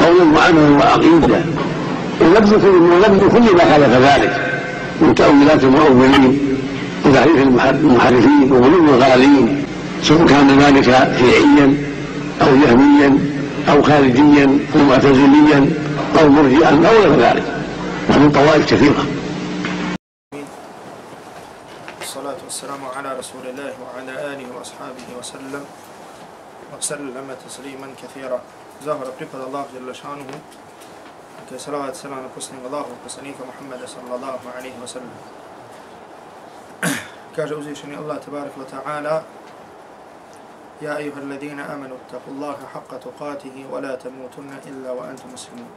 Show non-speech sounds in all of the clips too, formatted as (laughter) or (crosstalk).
قولا وعملا وعقيدة. ونبذ كل ونبذ كل ما خالف ذلك. من تأويلات المؤولين وتحريف المحرفين وغلو الغالين سواء كان ذلك شيعيا أو جهميا أو خارجيا أو معتزليا أو مرجئا أو غير ذلك. ومن طوائف كثيرة. الصلاة والسلام على رسول الله وعلى آله وأصحابه وسلم وسلم تسليما كثيرا. ظهر pripada Allah جل شانه كي صلوات سلام قسم الله وقسنيك محمد صلى الله عليه وسلم (clears throat) كاجة أزيشني الله تبارك وتعالى يا أيها الذين آمنوا اتقوا الله حق تقاته ولا تموتن إلا وأنتم مسلمون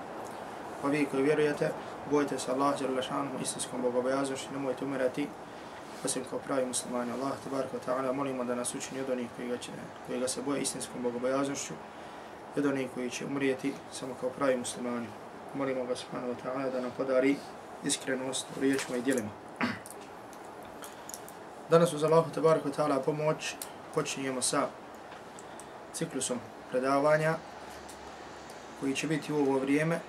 وبيك vjerujete, bojte se Allah جل شانه istinskom bogobojaznošću, nemojte umirati osim kao pravi muslimani. Allah tabaraka wa ta'ala molimo da nas učini od onih koji ga, će, koji ga se boje istinskom bogobojaznošću od onih koji će umrijeti samo kao pravi muslimani. Molimo ga subhanahu wa ta'ala da nam podari iskrenost u riječima i djelima. Danas uz Allahu tabaraka ta'ala pomoć počinjemo sa ciklusom predavanja koji će biti u ovo vrijeme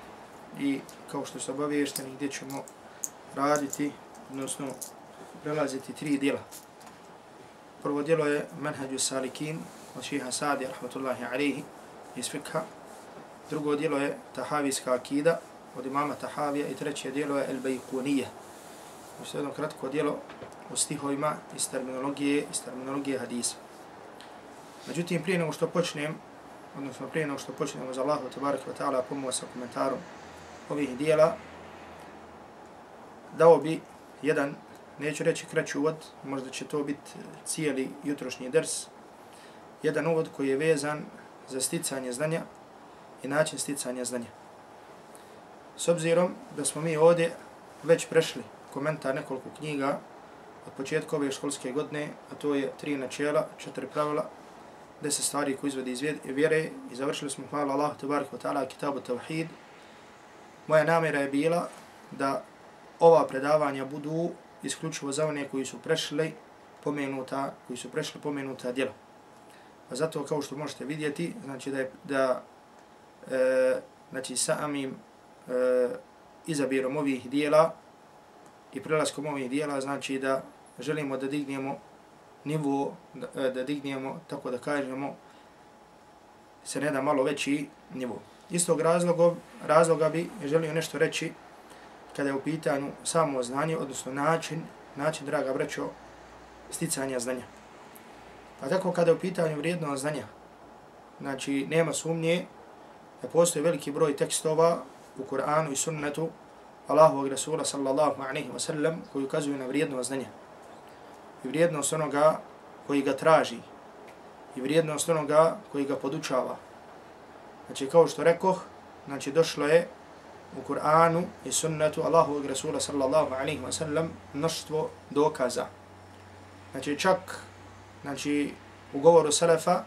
i kao što se obavješteni gdje ćemo raditi, odnosno prelaziti tri dijela. Prvo dijelo je Manhađu Salikin od šiha Sadi, rahmatullahi alaihi, iz fikha. Drugo dijelo je Tahavijska akida od imama Tahavija i treće dijelo je El Bejkunije. Znači jedno kratko dijelo o stihovima iz terminologije, iz terminologije hadisa. Međutim, prije nego što počnem, odnosno prije nego što počnemo za Allahu tabarak wa ta'ala pomoć sa komentarom ovih dijela, dao bi jedan, neću reći kraći uvod, možda će to biti cijeli jutrošnji ders, jedan uvod koji je vezan za sticanje znanja i način sticanja znanja. S obzirom da smo mi ovdje već prešli komentar nekoliko knjiga od početka ove školske godine, a to je tri načela, četiri pravila, deset stvari koje izvede iz vjere i završili smo, hvala Allah, tabarik wa ta'ala, kitabu tawhid. Moja namjera je bila da ova predavanja budu isključivo za one koji su prešli pomenuta, koji su prešli pomenuta djela. Pa zato kao što možete vidjeti, znači da je da e, znači samim e, izabirom ovih dijela i prelaskom ovih dijela, znači da želimo da dignemo nivo, da, e, da dignemo, tako da kažemo, se ne da malo veći nivo. Istog razloga, razloga bi želio nešto reći kada je u pitanju samo znanje, odnosno način, način, draga braćo, sticanja znanja. Pa tako kada je u pitanju vrijedno znanja, znači nema sumnje da postoji veliki broj tekstova u Kur'anu i sunnetu Allahovog Rasula sallallahu alaihi wa sallam koji ukazuju na vrijedno znanje I vrijednost onoga koji ga traži. I vrijednost onoga koji ga podučava. Znači kao što rekoh, znači došlo je u Kur'anu i sunnetu Allahovog Rasula sallallahu alaihi wa sallam mnoštvo dokaza. Znači čak znači u govoru Selefa,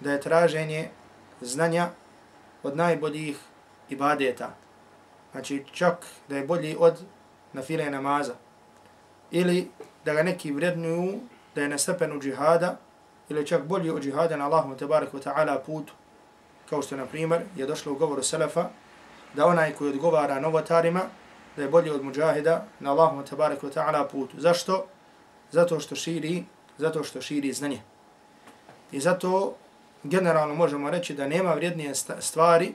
da je traženje znanja od najboljih ibadeta. Znači čak da je bolji od nafile namaza. Ili da ga neki vrednuju da je na stepenu džihada, ili čak bolji od džihada na Allahum tabarak wa ta'ala putu. Kao što, na primjer, je došlo u govoru Selefa, da onaj koji odgovara novotarima, da je bolji od muđahida na Allahum tabarak wa ta'ala putu. Zašto? Zato što širi zato što širi znanje. I zato generalno možemo reći da nema vrijednije stvari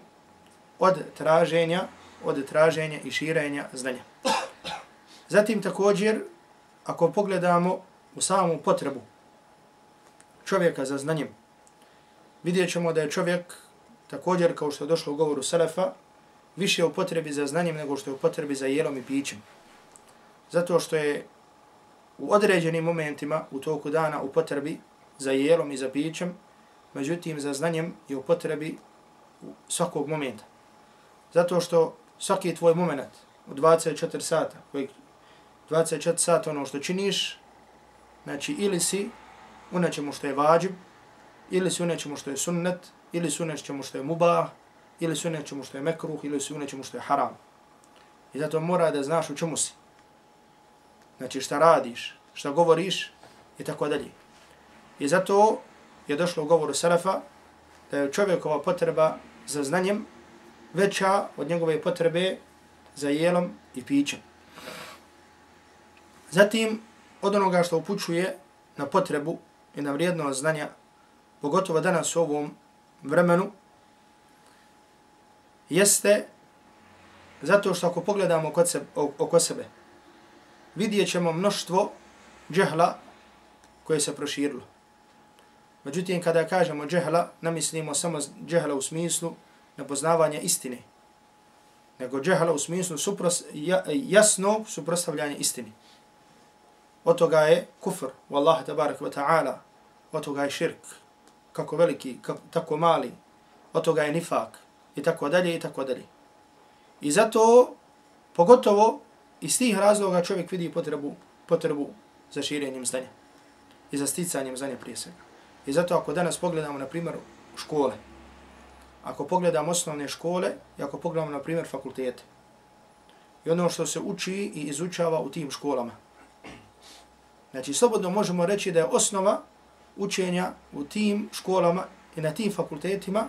od traženja, od traženja i širenja znanja. Zatim također, ako pogledamo u samu potrebu čovjeka za znanjem, vidjet ćemo da je čovjek također, kao što je došlo u govoru Selefa, više u potrebi za znanjem nego što je u potrebi za jelom i pićem. Zato što je u određenim momentima u toku dana u potrebi za jelom i za pićem, međutim za znanjem i u potrebi svakog momenta. Zato što svaki tvoj moment u 24 sata, koji 24 sata ono što činiš, znači ili si u nečemu što je vađib, ili si u nečemu što je sunnet, ili si u nečemu što je mubah, ili si u nečemu što je mekruh, ili si u nečemu što je haram. I zato mora da znaš u čemu si. Znači šta radiš, šta govoriš i tako dalje. I zato je došlo u govoru Sarafa da je čovjekova potreba za znanjem veća od njegove potrebe za jelom i pićem. Zatim, od onoga što upućuje na potrebu i na vrijednost znanja, pogotovo danas u ovom vremenu, jeste zato što ako pogledamo oko sebe, oko sebe vidjet ćemo mnoštvo džehla koje se proširilo. Međutim, kada kažemo džehla, namislimo samo džehla u smislu nepoznavanja istine, nego džehla u smislu supros, jasno suprostavljanje istini. Od toga je kufr, wallaha tabarak wa ta'ala, od toga je širk, kako veliki, kako, tako mali, od toga je nifak, i tako dalje, i tako dalje. I zato, pogotovo, iz tih razloga čovjek vidi potrebu, potrebu za širenjem znanja i za sticanjem znanja prije svega. I zato ako danas pogledamo, na primjer, škole, ako pogledamo osnovne škole i ako pogledamo, na primjer, fakultete, i ono što se uči i izučava u tim školama. Znači, slobodno možemo reći da je osnova učenja u tim školama i na tim fakultetima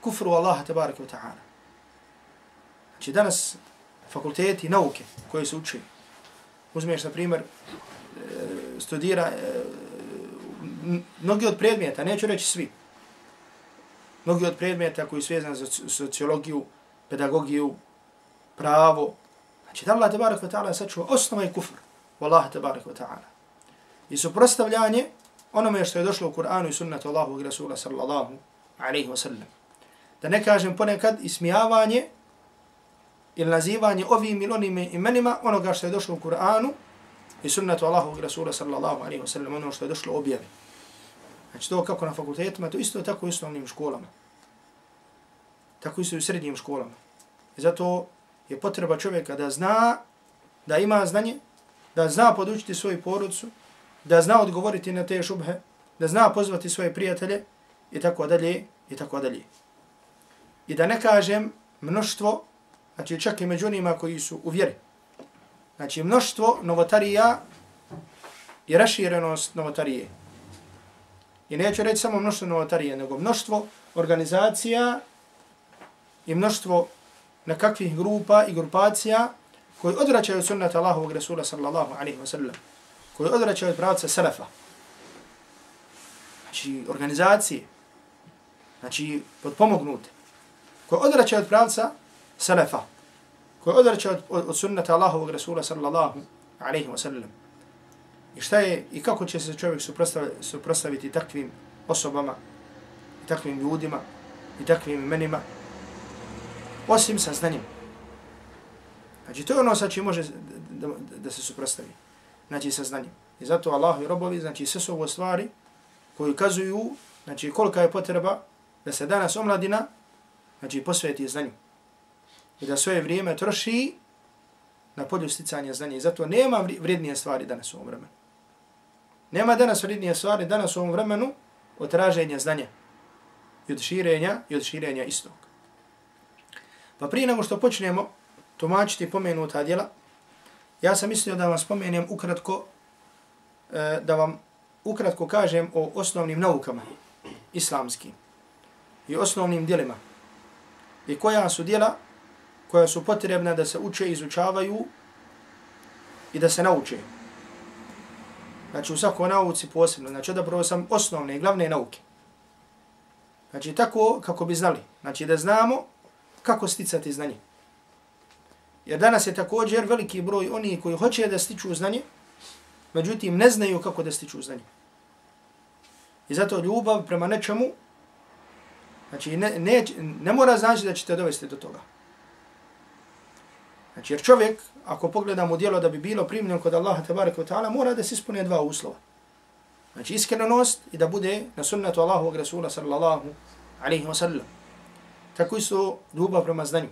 kufru Allaha tabaraka wa ta'ala. Znači, danas fakulteti nauke koje se uči, uzmeš, na primjer, e, studira e, mnogi od predmeta, neću reći svi, mnogi od predmeta koji su vezani za sociologiju, pedagogiju, pravo, znači da Allah tabarak wa ta'ala sačuva osnova i kufr, Wallah tabarak wa ta'ala. I suprostavljanje onome što je došlo u Kur'anu i sunnatu Allahu i Rasula sallallahu alaihi wa sallam. Da ne kažem ponekad ismijavanje ili nazivanje ovim ili onim imenima onoga što je došlo u Kur'anu i sunnetu Allahu i Rasula sallallahu alaihi wa sallam, ono što je došlo objavi. Znači to kako na fakultetima, to isto tako i u osnovnim školama. Tako isto i u srednjim školama. I zato je potreba čovjeka da zna, da ima znanje, da zna podučiti svoju porodcu, da zna odgovoriti na te šubhe, da zna pozvati svoje prijatelje i tako dalje i tako dalje. I da ne kažem mnoštvo, znači čak i među onima koji su u vjeri. Znači mnoštvo novotarija i raširenost novotarije. I neću reći samo mnoštvo novotarije, nego mnoštvo organizacija i mnoštvo nekakvih grupa i grupacija koji odračaju sunnata Allahovog Rasula sallallahu alaihi wa sallam, koji od pravca salafa. Znači organizacije, znači podpomognute, koji od pravca selefa, koji odreće od, od sunnata Allahovog Rasula sallallahu alaihi wa sallam. I šta je, i kako će se čovjek suprostaviti, suprostaviti takvim osobama, i takvim ljudima, i takvim imenima, osim sa znanjem. Znači, to je ono sa čim može da, da, da se suprostavi. Znači, sa znanjem. I zato Allah i robovi, znači, sve su ovo stvari koji ukazuju, znači, kolika je potreba da se danas omladina, znači, posveti znanju. I da svoje vrijeme troši na polju sticanja znanja. I zato nema vrijednije stvari danas u ovom vremenu. Nema danas vrijednije stvari danas u ovom vremenu od traženja znanja i od širenja i od širenja istog. Pa prije nego što počnemo tumačiti pomenuta djela, ja sam mislio da vam spomenem ukratko, e, da vam ukratko kažem o osnovnim naukama islamskim i osnovnim djelima i koja su djela koja su potrebna da se uče, izučavaju i da se nauče. Znači u svakoj nauci posebno. Znači odabrao sam osnovne i glavne nauke. Znači tako kako bi znali. Znači da znamo kako sticati znanje. Jer danas je također veliki broj oni koji hoće da stiču znanje, međutim ne znaju kako da stiču znanje. I zato ljubav prema nečemu, znači ne, ne, ne mora znači da ćete dovesti do toga. Znači, jer čovjek, ako pogledamo djelo da bi bilo primljeno kod Allaha tabaraka wa ta'ala, mora da se ispune dva uslova. Znači, iskrenost i da bude na sunnatu Allahovog Rasula sallallahu alaihi wa sallam. tako isto ljubav prema znanju.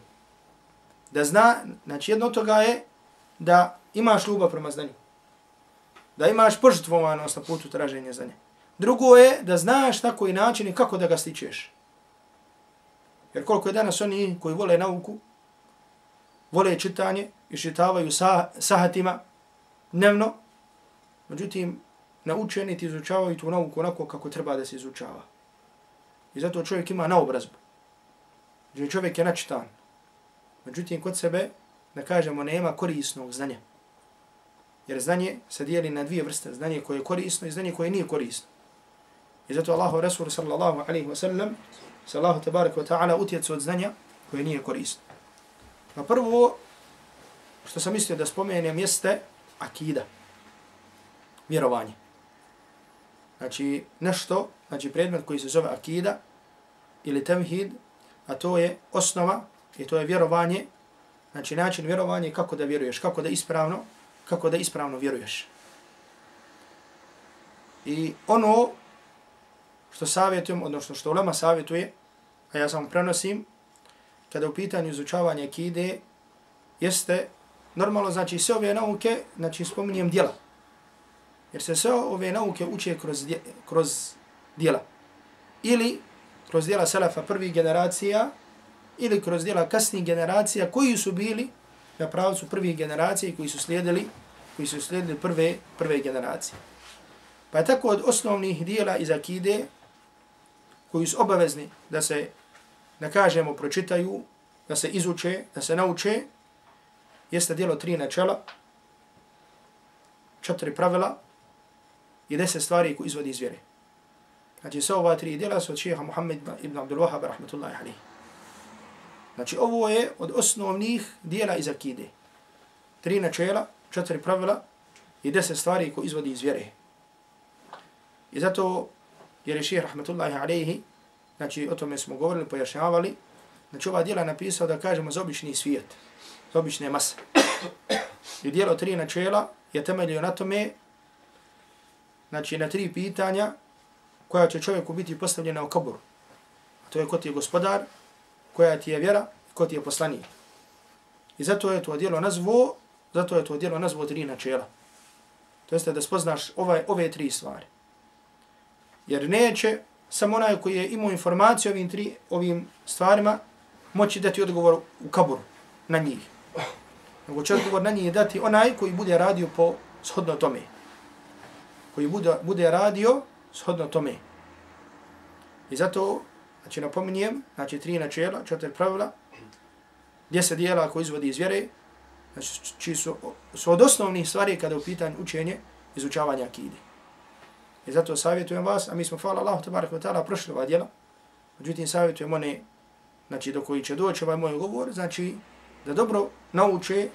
Da zna, znači jedno od toga je da imaš ljubav prema znanju. Da imaš požitvovanost na putu traženja znanja. Drugo je da znaš na i način i kako da ga stičeš. Jer koliko je danas oni koji vole nauku, vole čitanje i čitavaju sah sahatima dnevno, međutim, naučeni ti izučavaju tu nauku onako kako treba da se izučava. I zato čovjek ima naobrazbu. Znači čovjek je načitan. Međutim, kod sebe, da kažemo, nema korisnog znanja. Jer znanje se dijeli na dvije vrste. Znanje koje je korisno i znanje koje nije korisno. I zato Allah Rasul sallallahu alaihi wa sallam sallahu tabaraka wa ta'ala utjecu od znanja koje nije korisno. Pa prvo, što sam mislio da spomenem, jeste akida. Vjerovanje. Znači, nešto, znači predmet koji se zove akida ili temhid, a to je osnova i to je vjerovanje, znači način vjerovanja kako da vjeruješ, kako da ispravno, kako da ispravno vjeruješ. I ono što savjetujem, odnosno što ulema savjetuje, a ja sam prenosim, kada u pitanju izučavanja akide, jeste normalno, znači sve ove nauke, znači spominjem djela. Jer se sve ove nauke uče kroz, dje, kroz djela. Ili kroz djela selefa prvih generacija, ili kroz djela kasnih generacija, koji su bili na pravcu prvih generacija koji su slijedili, koji su slijedili prve, prve generacije. Pa je tako od osnovnih dijela iz akide, koji su obavezni da se, da kažemo, pročitaju, da se izuče, da se nauče, jeste dijelo tri načela, četiri pravila i deset stvari koje izvodi iz vjere. Znači, sve ova tri dijela su od šeha Muhammed ibn Abdul Wahab, rahmatullahi alihi. Znači, ovo je od osnovnih dijela iz akide. Tri načela, četiri pravila i deset stvari koje izvodi iz vjere. I zato, jer je šeha, rahmatullahi alihi, znači, o tome smo govorili, pojašnjavali, znači, ova dijela napisao da kažemo za obični svijet obične mase. I dijelo tri načela je temeljio na tome, znači na tri pitanja koja će čovjeku biti postavljena u kaburu. A to je ko ti je gospodar, koja ti je vjera i ko ti je poslanik. I zato je to dijelo nazvo, zato je to dijelo nazvo tri načela. To jeste da spoznaš ovaj, ove tri stvari. Jer neće samo onaj koji je imao informaciju ovim, tri, ovim stvarima moći dati odgovor u kaburu na njih nego će odgovor na njih dati onaj koji bude radio po shodno tome. Koji bude, bude radio shodno tome. I zato, znači napominjem, znači tri načela, četiri pravila, gdje se dijela koji izvodi iz vjere, znači čiji su, su od osnovnih stvari kada je u pitanju učenje, izučavanja akide. I zato savjetujem vas, a mi smo, hvala Allahu, tabarak wa ta'ala, prošli ova djela. međutim savjetujem one, znači do koji će doći ovaj moj govor, znači da dobro nauče,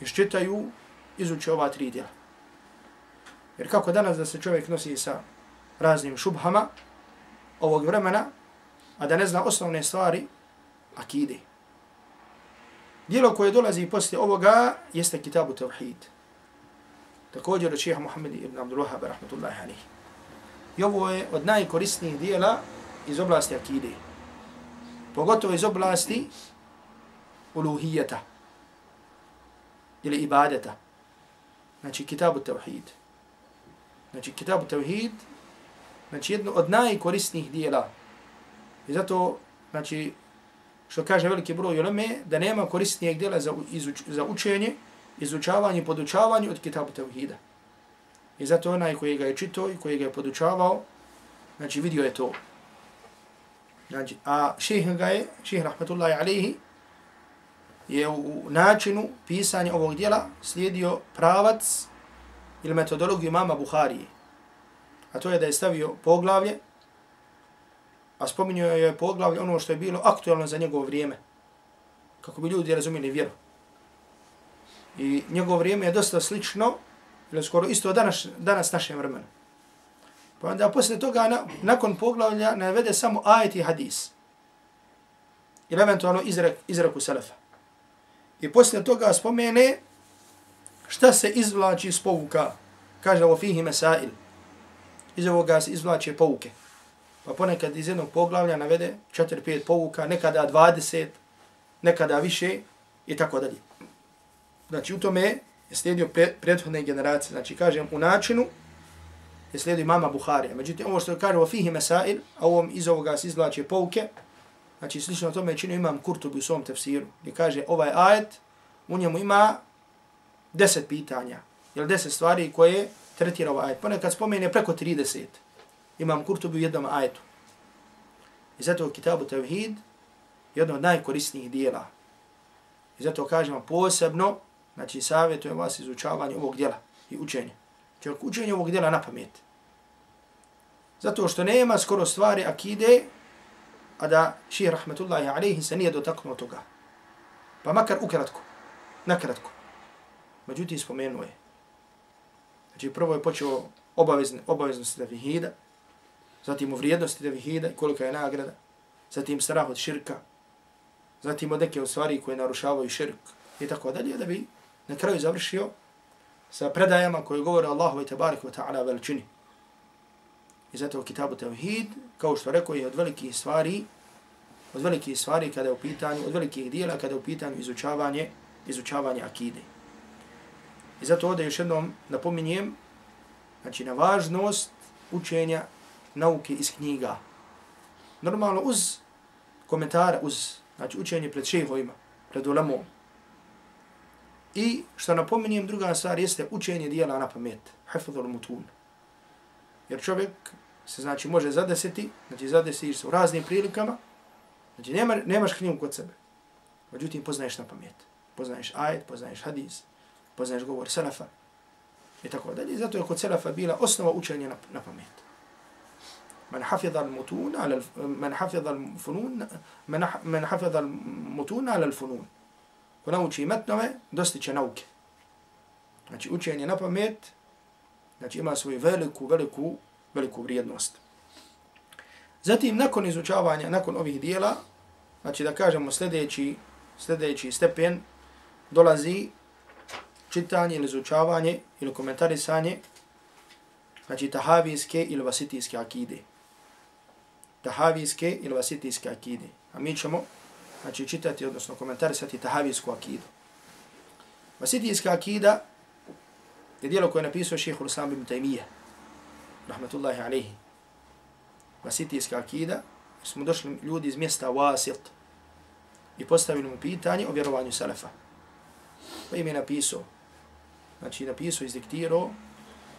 iščitaju, izuče ova tri djela. Jer kako danas da se čovjek nosi sa raznim šubhama ovog vremena, a da ne zna osnovne stvari, akide. Dijelo koje dolazi poslije ovoga jeste Kitabu Tawhid. Također od šeha Muhammed ibn Abdul Wahab, rahmatullahi alihi. I ovo je od najkorisnijih dijela iz oblasti akide. Pogotovo iz oblasti uluhijeta ili ibadeta. Znači, kitabu tevhid. Znači, kitabu tevhid, znači, jedno od najkorisnijih dijela. I zato, znači, što kaže veliki broj uleme, da nema korisnijeg dijela za, izuč, za učenje, izučavanje, podučavanje od kitabu tevhida. I zato onaj koji ga je čitao i koji ga je podučavao, znači, vidio je to. Znači, a ših ga je, ših rahmatullahi alaihi, je u načinu pisanja ovog dijela slijedio pravac ili metodologiju mama Buharije. A to je da je stavio poglavlje, a spominio je poglavlje ono što je bilo aktualno za njegovo vrijeme. Kako bi ljudi razumili vjeru. I njegovo vrijeme je dosta slično, ili skoro isto danas, danas našem vremenu. Pa onda posle toga, na, nakon poglavlja, navede samo ajet i hadis. Ili eventualno izrek, izreku selefa. I poslije toga spomene šta se izvlači iz povuka. Kaže ovo fihi mesail. Iz ovoga se izvlače povuke. pa ponekad iz jednog poglavlja navede 4-5 povuka, nekada 20, nekada više i tako dalje. Znači u tome je slijedio pre, prethodne generacije. Znači kažem u načinu je slijedio mama Buharija. Međutim, ovo što kaže o fihi mesail, a ovom iz ovoga se izvlače pouke, znači slično tome činio imam Kurtubi u svom tefsiru, gdje kaže ovaj ajet, u njemu ima deset pitanja, Jel deset stvari koje tretira ovaj ajet. Ponekad spomene preko 30. Imam Kurtubi u jednom ajetu. I zato u kitabu Tevhid jedno od najkorisnijih dijela. I zato kažemo posebno, znači savjetujem vas izučavanje ovog djela i učenje. Čovjek učenje ovog djela na pamet. Zato što nema skoro stvari akide, a da šir rahmetullahi alaihi se nije dotaknuo toga. Pa makar ukratko, nakratko. Međutim, spomenuo je. Znači, prvo je počeo obavezne, obaveznosti tevhida, zatim u vrijednosti tevhida i kolika je nagrada, zatim strah od širka, zatim od neke od stvari koje narušavaju širk i tako dalje, da bi na kraju završio sa predajama koje govore Allahu i tabarik wa ta'ala veličini. I zato u kitabu Tevhid, kao što rekao je od velikih stvari, od velikih stvari kada je u pitanju, od velikih dijela kada je u pitanju izučavanje, izučavanje akide. I zato ovdje još jednom napominjem, znači na važnost učenja nauke iz knjiga. Normalno uz komentare, uz znači, učenje pred šehovima, pred ulemom. I što napominjem, druga stvar jeste učenje dijela na pamet, hafidhul mutun. Jer čovjek se znači može zadesiti, znači zadesiš se u raznim prilikama, znači nema, nemaš knjigu kod sebe. Međutim, poznaješ na pamet. Poznaješ ajet, poznaješ hadis, poznaješ govor selafa i tako dalje. Zato je kod selafa bila osnova učenja na, na pamet. Man hafidha al-mutun ala man hafidha al-funun man man hafidha al-mutun ala al-funun. Ko nauči metnove, dostiće nauke. Znači učenje na pamet znači ima svoju veliku, veliku, veliku vrijednost. Zatim, nakon izučavanja, nakon ovih dijela, znači da kažemo sljedeći, sljedeći stepen, dolazi čitanje ili izučavanje ili komentarisanje znači tahavijske ili vasitijske akide. Tahavijske ili vasitijske akide. A mi ćemo znači, čitati, odnosno komentarisati tahavijsku akidu. Vasitijska akida je dijelo koje je napisao šehr Islam ibn Taymiyyah, rahmatullahi alaihi. Vasitijska akida, smo došli ljudi iz mjesta Wasit i postavili mu pitanje o vjerovanju Salafa. Pa im je napisao, znači napisao, izdiktirao,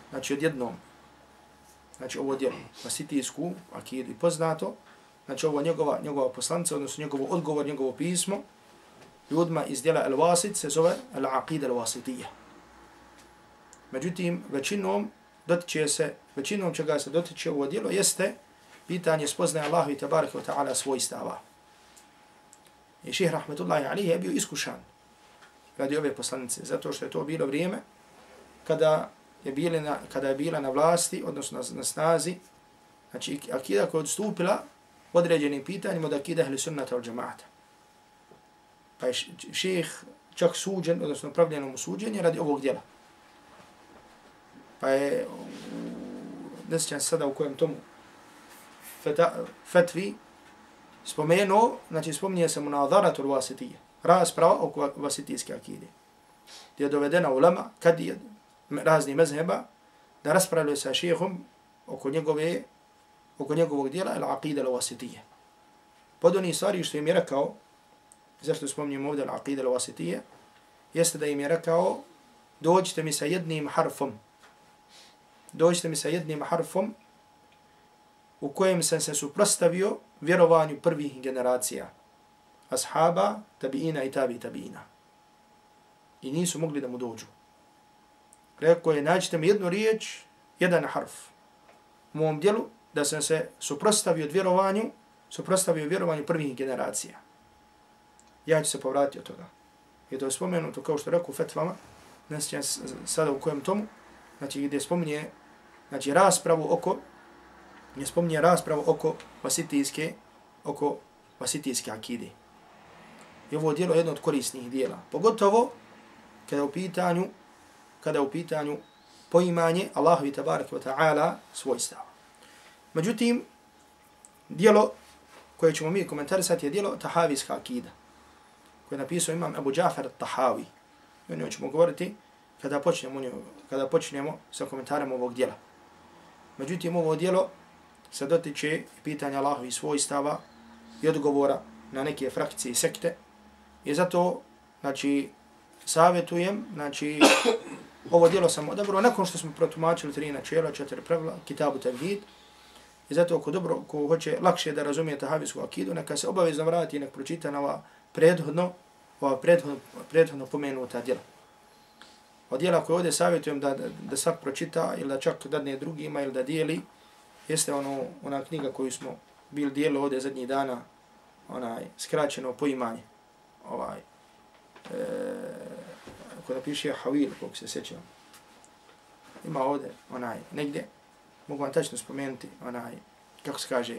znači odjednom, znači ovo djelo, vasitijsku akidu i poznato, znači ovo njegova, njegova poslanca, odnosno njegovo odgovor, njegovo pismo, ljudima iz djela Al-Wasit se zove Al-Aqid Al-Wasitija. Međutim, većinom dotiče se, većinom čega se dotiče ovo djelo jeste pitanje spoznaje Allahu i tabaraka wa ta'ala svojstava. I ših rahmetullahi alihi je bio iskušan radi ove poslanice, zato što je to bilo vrijeme kada je, bile na, kada je bila na vlasti, odnosno na, na snazi, znači akida koja je odstupila određenim pitanjima od akida ahli sunnata al džamaata. Pa je ših čak suđen, odnosno pravljeno mu suđenje radi ovog djela. Pa je, ne sjećam sada u kojem tomu feta, fetvi spomenuo, znači spominje se mu na adharatul vasitije, rasprava oko vasitijske akide. Gdje je dovedena ulema, kad je razni mezheba, da raspravljaju sa šehom oko njegove, oko njegovog dijela, al aqida al wasitije. Pod onih stvari što im je rekao, zašto spomnim ovdje al aqida al wasitije, jeste da im je rekao, dođite mi sa jednim harfom, dođite mi sa jednim harfom u kojem sam se suprostavio vjerovanju prvih generacija, ashaba, tabiina i tabi tabiina. I nisu mogli da mu dođu. Rekao je, nađite mi jednu riječ, jedan harf u mom dijelu, da sam se suprostavio vjerovanju, suprostavio vjerovanju prvih generacija. Ja ću se povratiti od toga. I to je spomenuto, kao što rekao u fetvama, ne sjećam sada u kojem tomu, znači gdje spominje znači raspravu oko ne spominje raspravu oko vasitijske oko vasitijske akide. I ovo dijelo je jedno od korisnih dijela. Pogotovo kada u pitanju kada u pitanju poimanje Allahu i tabaraka wa ta'ala svojstava. Međutim, dijelo koje ćemo mi komentarisati je dijelo Tahavijska akida, koje je napisao imam Abu Džafar Tahavi. I o njoj ćemo govoriti kada počnemo, kada počnemo sa komentarem ovog dijela. Međutim, ovo dijelo se dotiče pitanja Allahovi svojstava i odgovora na neke frakcije i sekte. I zato, znači, savjetujem, znači, ovo dijelo sam odabro, nakon što smo protumačili tri načela, četiri pravila, kitabu tevhid, i zato ako dobro, ko hoće lakše da razumije tahavijsku akidu, neka se obavezno vrati i nek pročita na ova prethodno, ova prethodno, prethodno pomenuta djela. Od djela koje ovdje savjetujem da, da, da sad pročita ili da čak dadne drugima ili da dijeli, jeste ono, ona knjiga koju smo bili dijeli ovdje zadnjih dana, onaj skraćeno poimanje, ovaj, e, kada piše Havil, kog se sećam. Ima ovdje, onaj, negdje, mogu vam tačno spomenuti, onaj, kako se kaže,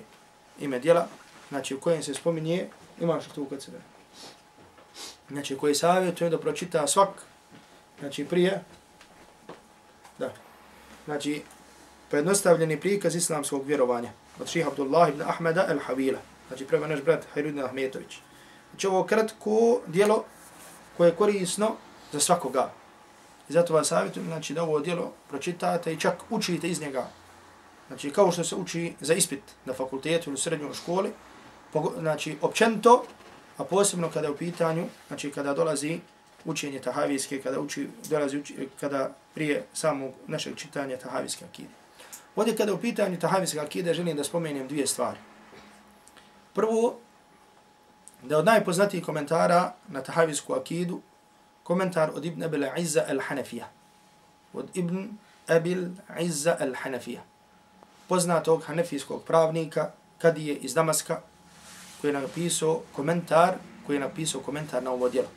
ime djela, znači u kojem se spominje, imaš tu kod sebe. Znači, koji savjetuje da pročita svak, znači prije, da, znači, pojednostavljeni prikaz islamskog vjerovanja od ših Abdullah ibn Ahmeda el-Havila, znači prema naš brat Hajrudin Ahmetović. Znači ovo kratko dijelo koje je korisno za svakoga. I zato vas savjetujem znači, da ovo dijelo pročitate i čak učite iz njega. Znači kao što se uči za ispit na fakultetu ili srednjoj školi, znači općento, a posebno kada je u pitanju, znači kada dolazi učenje tahavijske, kada uči, dolazi uči, kada prije samog našeg čitanja tahavijske akide. Ovdje kada je u pitanju tahavijske akide, želim da spomenem dvije stvari. Prvo, da od najpoznatijih komentara na tahavijsku akidu, komentar od Ibn Abil Izza al-Hanafija. Od Ibn Abil Izza al-Hanafija. Poznatog hanefijskog pravnika, kadije iz Damaska, koji je napisao komentar, koji je napisao komentar na ovo djelo.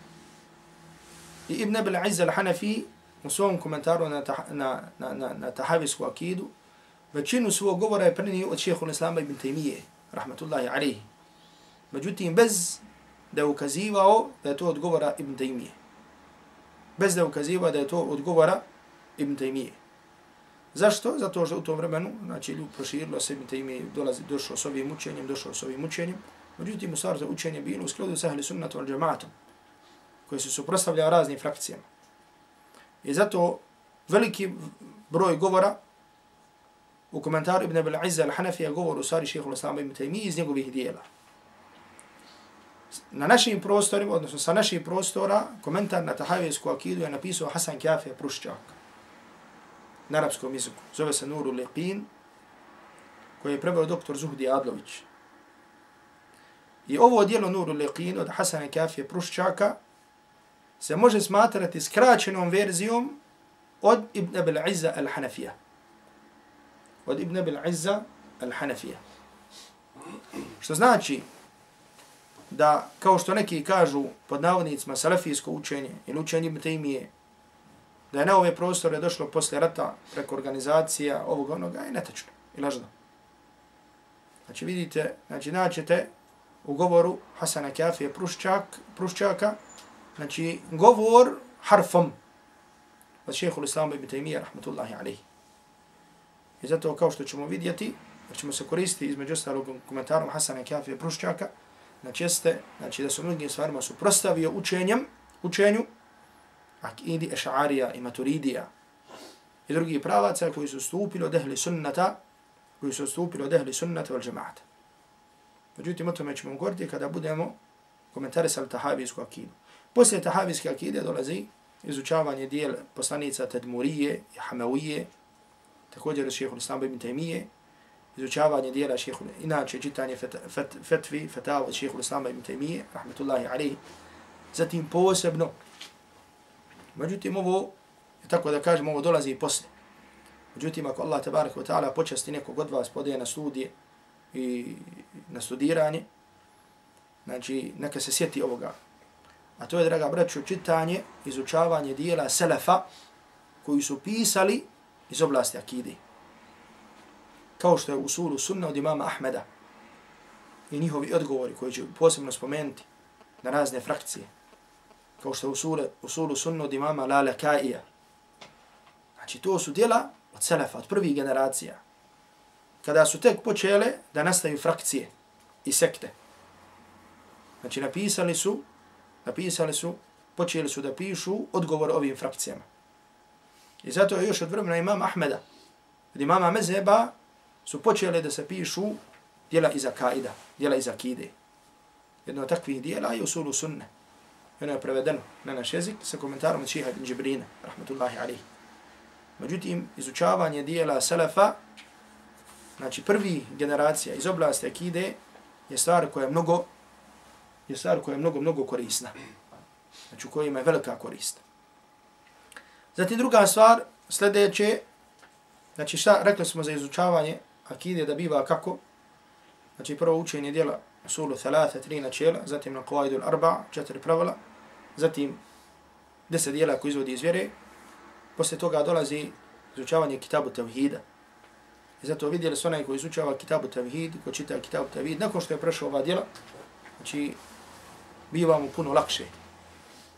I Ibn Abil Izza al-Hanafi u svom komentaru na, na, na, na, na tahavijsku akidu, većinu svog govora je prenio od šehehu l-Islama ibn Taymiye, rahmatullahi alihi. Međutim, bez da je ukazivao da je to odgovora ibn Taymiye. Bez da je ukazivao da je to odgovora ibn Taymiye. Zašto? Zato što u tom vremenu, znači, ljub proširilo se mi te ime dolazi, došao s ovim učenjem, došao s ovim učenjem. Međutim, u stvari za učenje bilo u skladu sa ahli sunnatu al džamatom, koji se suprostavljaju raznim frakcijama. I zato veliki broj govora u komentaru Ibn Abil Izza al-Hanafija govor u stvari šehehu l-Islama ibn Taymi iz njegovih dijela. Na našim prostorima, odnosno sa naših prostora, komentar na Tahavijsku akidu je napisao Hasan Kjafija Pruščak na arapskom jeziku. Zove se Nuru Lepin, koji je prebao doktor Zuhdi Adlović. I ovo dijelo Nuru Lepin od Hasana Kafije Pruščaka se može smatrati skraćenom verzijom od Ibn Abil Izza al-Hanafija od Ibn Abil Izza al-Hanafija. Što znači da, kao što neki kažu pod navodnicima salafijsko učenje ili učenje Ibn Taymiye, da je na ove prostore došlo posle rata preko organizacija ovog onoga, je netačno i lažno. Znači vidite, znači naćete u govoru Hasana Kafije Pruščak, Pruščaka, znači govor harfom od šehehu l-Islamu ibn Taymiyyah, rahmatullahi alaihi. I zato kao što ćemo vidjeti, jer ćemo se koristiti između ostalog komentarom Hasana Kjafija Pruščaka, znači jeste, znači da su mnogim stvarima suprostavio učenjem, učenju, akidi ešarija i maturidija i drugih pravaca koji su stupili od ehli sunnata, koji su stupili od ehli sunnata val džemata. Međutim, o tome ćemo govoriti kada budemo komentarisali tahavijsku akidu. Poslije tahavijske akide dolazi izučavanje dijel poslanica Tadmurije i Hamawije, također šehehu l-Islam ibn Taymiye, izučavanje dijela šehehu, inače čitanje fet, fet, fetvi, fetava od šehehu l-Islam ibn Taymiye, rahmetullahi alaihi, zatim posebno, međutim ovo, tako da kažem, ovo dolazi i posle. Međutim, ako Allah tabarak wa ta'ala počasti nekog od vas podaje na studije i na studiranje, znači neka se sjeti ovoga. A to je, draga braću, čitanje, izučavanje dijela selefa koji su pisali iz oblasti akide. Kao što je u suru sunna od imama Ahmeda i njihovi odgovori koji će posebno spomenuti na razne frakcije. Kao što je u, sure, u od imama Lale Kaija. Znači to su djela od selefa, od prvih generacija. kada su tek počele da nastaju frakcije i sekte. Znači napisali su, napisali su, počeli su da pišu odgovor ovim frakcijama. I zato je još od vremena imama Ahmeda, od imama Mezeba, su počele da se pišu djela iza kaida, djela iza kide. Jedno od takvih djela je usulu sunne. I ono je prevedeno na naš jezik sa komentarom od Šiha ibn Džibrina, rahmatullahi alihi. Međutim, izučavanje dijela Selefa, znači prvi generacija iz oblasti akide, je stvar koja je mnogo, je stvar koja je mnogo, mnogo korisna. Znači u kojima je velika korist. Zatim druga stvar, sljedeće, znači šta rekli smo za izučavanje akide da biva kako? Znači prvo učenje dijela usulu thalatha, tri načela, zatim na qawaidu arba, četiri pravila, zatim deset dijela koji izvodi iz vjere, poslije toga dolazi izučavanje kitabu tevhida. I zato vidjeli su onaj koji izučava kitabu tevhid, ko čita kitabu tevhid, nakon što je prešao ova dijela, znači biva mu puno lakše.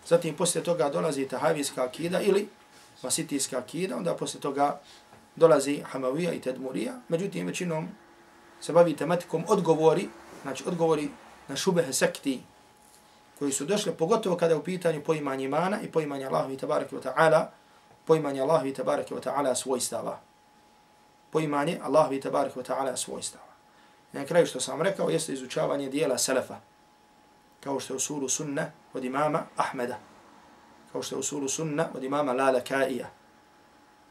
Zatim poslije toga dolazi tahavijska akida ili masitijska akida, onda poslije toga dolazi hamavija i tedmurija, međutim većinom se bavi tematikom odgovori, znači odgovori na šubehe sekti koji su došli, pogotovo kada je u pitanju poimanje imana i poimanje Allahu i tabaraka wa ta'ala, poimanje Allahu i tabaraka wa ta'ala svojstava. Poimanje Allahu i tabaraka wa ta'ala svojstava. I na kraju što sam rekao jeste izučavanje dijela selefa, kao što je usulu sunna od imama Ahmeda, kao što je usulu sunna od imama Lala Kaija,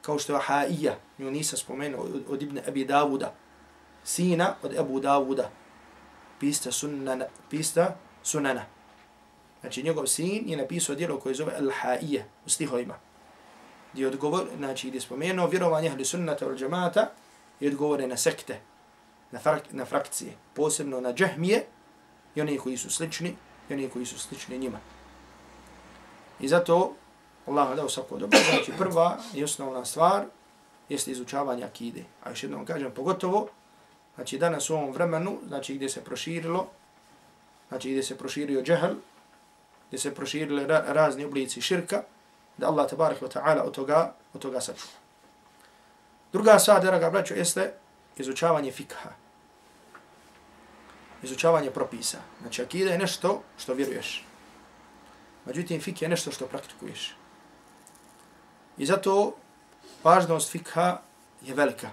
kao što je Haija, nju nisam spomenuo, od, od Ibn Abi Davuda, sina od Abu Davuda, pista sunnana, pista sunana. Znači njegov sin je napisao djelo koje zove Al-Ha'ije u stihovima. Gdje odgovor, znači gdje spomenuo vjerovanje ahli sunnata ili džamata i odgovore na sekte, na, frak, na frakcije, posebno na džahmije i oni koji su slični i oni koji su slični njima. I zato Allah dao svako dobro. Znači prva i osnovna stvar jeste izučavanje akide. A još jednom kažem, pogotovo, znači danas u ovom vremenu, znači gdje se proširilo, znači gdje se proširio džehl, gdje se proširile ra razni oblici širka, da Allah tabarak wa ta'ala od toga, od toga sačuva. Druga stvar, draga braćo, jeste izučavanje fikha. Izučavanje propisa. Znači, akida je nešto što vjeruješ. Međutim, fik je nešto što praktikuješ. I zato važnost fikha je velika.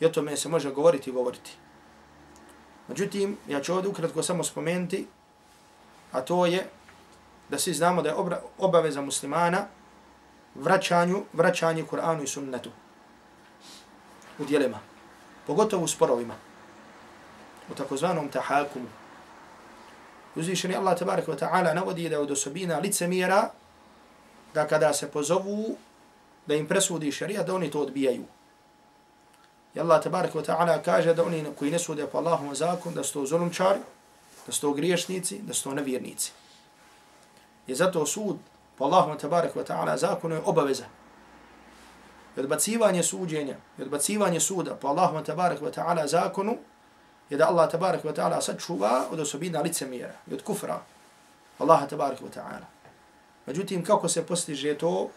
I o tome se može govoriti i govoriti. Međutim, ja ću ovdje ukratko samo spomenuti, a to je da svi znamo da je obaveza muslimana vraćanju, vraćanju Kur'anu i sunnetu u dijelima, pogotovo u sporovima, u takozvanom tahakumu. Uzvišeni Allah tabarak wa ta'ala navodi da od osobina licemjera da kada se pozovu da im presudi šarija, da oni to odbijaju. I Allah tabaraka wa ta'ala kaže da oni koji ne sude po Allahom zakon, da su to zulumčari, da su to griješnici, da su to nevjernici. I zato sud po Allahom tabaraka wa ta'ala zakonu je obaveza. I odbacivanje suđenja, i odbacivanje suda po Allahom tabaraka wa ta'ala zakonu je da Allah tabaraka wa ta'ala sačuva od osobina licemira i od kufra Allah tabaraka wa ta'ala. Međutim, kako se postiže to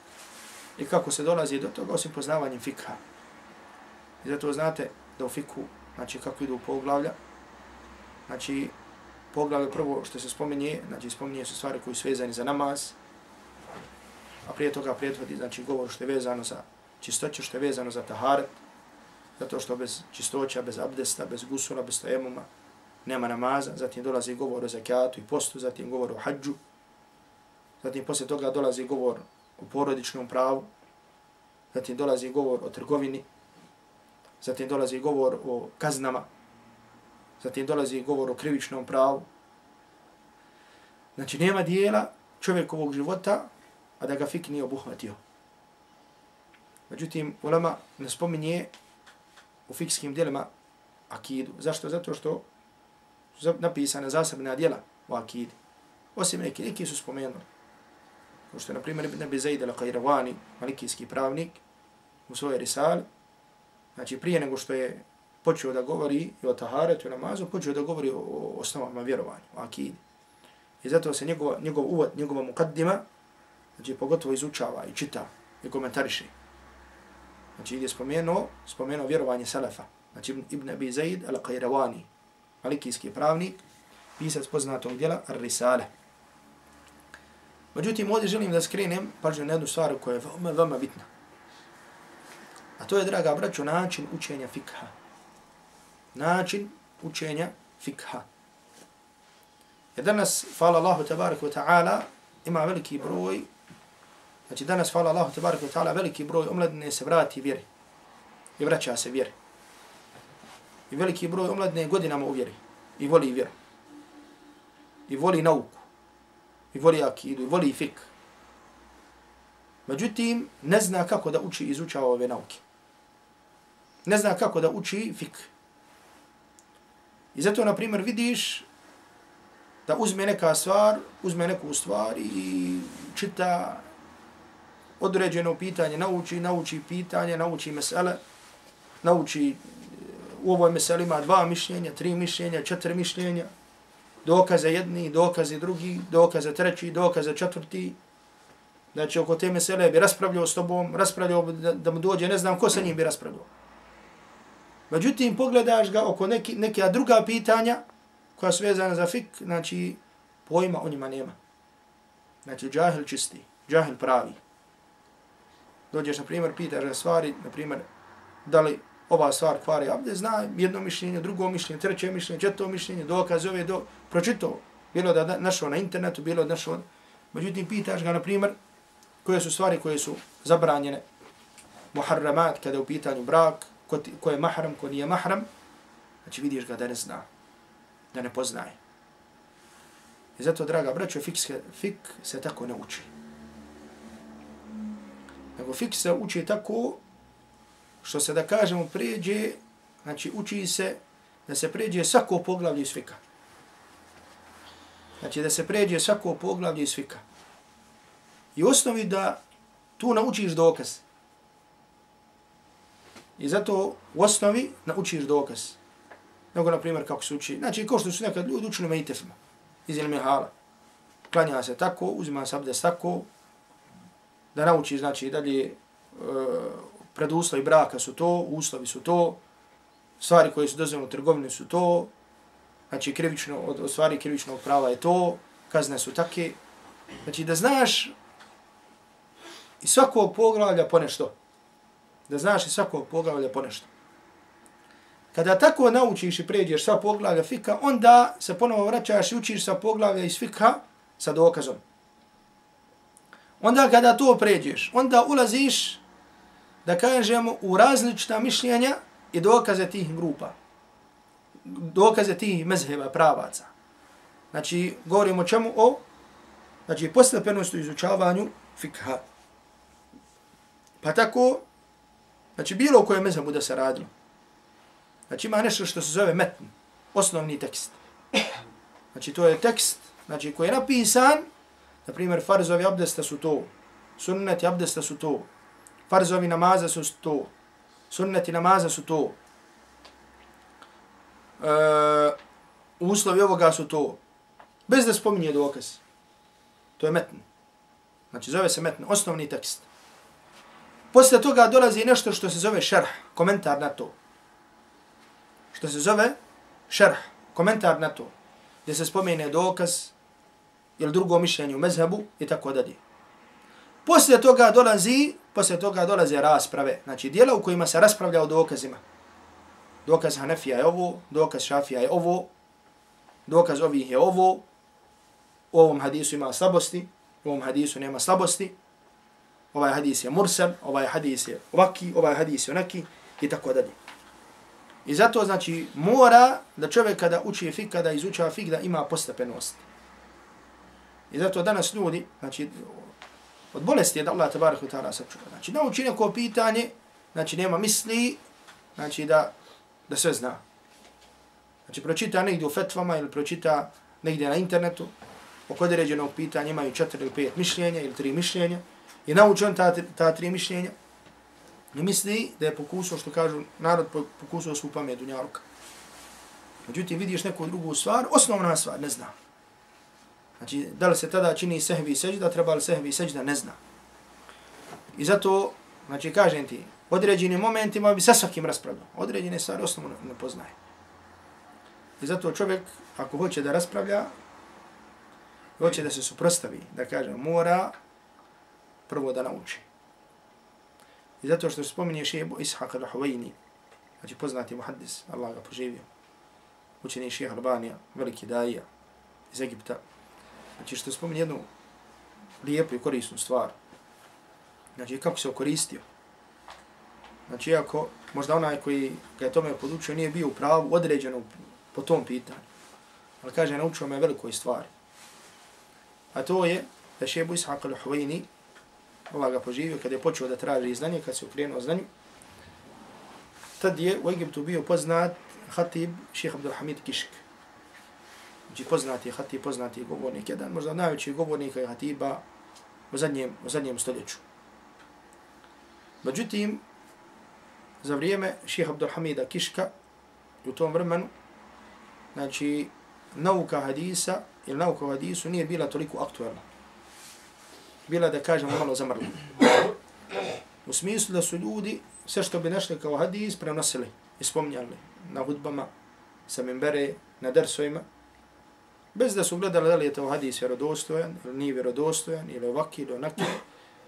i kako se dolazi do toga osim poznavanjem fikha. I zato znate da u fiku, znači kako idu poglavlja, znači poglavlje prvo što se spominje, znači spominje su stvari koji su vezani za namaz, a prije toga prijethodi, znači govor što je vezano za čistoću, što je vezano za taharet, zato što bez čistoća, bez abdesta, bez gusula, bez tajemuma, nema namaza, zatim dolazi govor o zakijatu i postu, zatim govor o hađu, Zatim poslije toga dolazi govor o porodičnom pravu. Zatim dolazi govor o trgovini. Zatim dolazi govor o kaznama. Zatim dolazi govor o krivičnom pravu. Znači nema dijela čovjekovog života, a da ga fik nije obuhvatio. Međutim, ulama ne spominje u fikskim dijelima akidu. Zašto? Zato što su napisane zasebne dijela u akidi. Osim neki, neki su spomenuli. Kao što je, na primjer, Ibn Abi Zaid al-Qayravani, malikijski pravnik, u svojoj risali, znači prije nego što je počeo da govori i o taharetu i namazu, počeo da govori o, o osnovama vjerovanja, o akidi. I zato se njegova, njegov uvod, njegova mukaddima, znači pogotovo izučava i čita i komentariše. Znači gdje je spomenuo, spomenuo vjerovanje Selefa. Znači Ibn Abi Zaid al-Qayrawani, malikijski pravnik, pisac poznatog djela Ar-Risale. Međutim, ovdje želim da skrenem pažnju na jednu stvar koja je veoma, veoma bitna. A to je, draga braćo, način učenja fikha. Način učenja fikha. Jer danas, hvala Allahu tabarak wa ta'ala, ima veliki broj, znači danas, hvala Allahu tabarak wa ta'ala, veliki broj omladine se vrati vjeri. I vraća se vjeri. I veliki broj omladine godinama u vjeri. I voli vjeru. I voli nauku. I voli akidu. I voli fik. Međutim, ne zna kako da uči i izučava ove nauke. Ne zna kako da uči fik. I zato, na primjer, vidiš da uzme neka stvar, uzme neku stvar i čita određeno pitanje, nauči, nauči pitanje, nauči mesele, nauči u ovoj meseli ima dva mišljenja, tri mišljenja, četiri mišljenja, dokaze jedni, dokaze drugi, dokaze treći, dokaze četvrti. Znači, oko te mesele bi raspravljao s tobom, raspravljao da, da mu dođe, ne znam ko sa njim bi raspravljao. Međutim, pogledaš ga oko neki, neka druga pitanja koja su vezana za fik, znači, pojma o njima nema. Znači, džahil čisti, džahil pravi. Dođeš, na primjer, pitaš ga stvari, na primjer, da li ova stvar kvari abde, zna jedno mišljenje, drugo mišljenje, treće mišljenje, četvrto mišljenje, dokaz ove, do, pročito, bilo da našao na internetu, bilo da našao, međutim, pitaš ga, na primjer, koje su stvari koje su zabranjene, muharramat, kada je u pitanju brak, ko, ti, ko je mahram, ko nije mahram, znači vidiš ga da ne zna, da ne poznaje. I zato, draga braćo, fik se, fik se tako ne uči. Nego fik se uči tako što se da kažemo pređe, znači uči se da se pređe svako poglavlje iz fika. Znači da se pređe svako poglavlje iz fika. I osnovi da tu naučiš dokaz. I zato u osnovi naučiš dokaz. Nego, na primjer, kako se uči. Znači, kao što su nekad ljudi učili mejtefima iz ilmihala. Klanja se tako, uzima se abdes tako, da nauči, znači, dalje e, preduslovi braka su to, uslovi su to, stvari koje su dozvoljene u trgovini su to, znači krivično, od, od stvari krivičnog prava je to, kazne su take. Znači da znaš i svakog poglavlja po nešto. Da znaš i svakog poglavlja po nešto. Kada tako naučiš i pređeš sva poglavlja fika, onda se ponovo vraćaš i učiš sva poglavlja iz fika sa dokazom. Onda kada to pređeš, onda ulaziš da kažemo u različita mišljenja i dokaze tih grupa. Dokaze tih mezheba, pravaca. Znači, govorimo čemu o znači, postepenosti izučavanju fikha. Pa tako, znači, bilo koje mezhebu da se radilo. Znači, ima nešto što se zove metn, osnovni tekst. Znači, to je tekst znači, koji je napisan, na primjer, farzovi abdesta su to, sunneti abdesta su to, farzovi namaza su to, sunneti namaza su to, e, uslovi ovoga su to, bez da spominje dokaz. To je metn. Znači zove se metn, osnovni tekst. Posle toga dolazi nešto što se zove šerh, komentar na to. Što se zove šerh, komentar na to. Gdje se spomene dokaz ili drugo mišljenje u mezhebu i tako dalje. Posle toga dolazi Posle toga dolaze rasprave, znači dijela u kojima se raspravlja o dokazima. Dokaz Hanefija je ovo, dokaz Šafija je ovo, dokaz ovih je ovo, u ovom hadisu ima slabosti, u ovom hadisu nema slabosti, ovaj hadis je mursal, ovaj hadis je ovaki, ovaj hadis je onaki i tako dalje. I zato znači mora da čovjek kada uči fik, kada izučava fik, da ima postepenost. I zato danas ljudi, znači od bolesti je da Allah tabarak wa ta'ala sačuva. Znači, nauči neko pitanje, znači nema misli, znači da, da sve zna. Znači, pročita negdje u fetvama ili pročita negdje na internetu, oko određenog pitanja imaju četiri ili pet mišljenja ili tri mišljenja i nauči on ta, ta tri mišljenja i misli da je pokusao, što kažu, narod pokusao svu pamet dunjaluka. Međutim, vidiš neku drugu stvar, osnovna stvar, ne zna. Znači, da li se tada čini sehvi seđda, treba li sehvi seđda, ne zna. I zato, znači, kažem ti, određenim momentima bi sa svakim raspravljao. Određene stvari osnovno ne poznaje. I zato čovjek, ako hoće da raspravlja, hoće da se suprostavi, da kaže, mora prvo da nauči. I zato što spominje šebu Ishaq al-Huwayni, znači poznati muhaddis, Allah ga poživio, učeni šeha Albanija, veliki daija iz Egipta, znači što spominje jednu lijepu i korisnu stvar, znači kako se koristio. Znači, iako možda onaj koji ga je tome podučio nije bio u pravu određeno po tom pitanju, ali kaže, naučio me velikoj stvari. A to je da šebu Ishaq al-Huwayni, Allah ga poživio, kada je počeo da traži znanje, kad se ukrenuo znanju, tad je u Egiptu bio poznat hatib ših Abdul Hamid Kišk. Znači poznati hatib, poznati govornik, jedan možda najveći govornika i hatiba u zadnjem, u zadnjem stoljeću. Međutim, za vrijeme ših Abdul Hamida Kiška u tom vremenu, znači, nauka hadisa ili nauka o hadisu nije bila toliko aktualna. Bila da kažemo malo zamrla. U smislu da su ljudi sve što bi našli kao hadis prenosili i spominjali na hudbama, sa mimbere, na dersovima, bez da su gledali da li je to hadis vjerodostojan ili nije vjerodostojan ili ovaki ili onaki.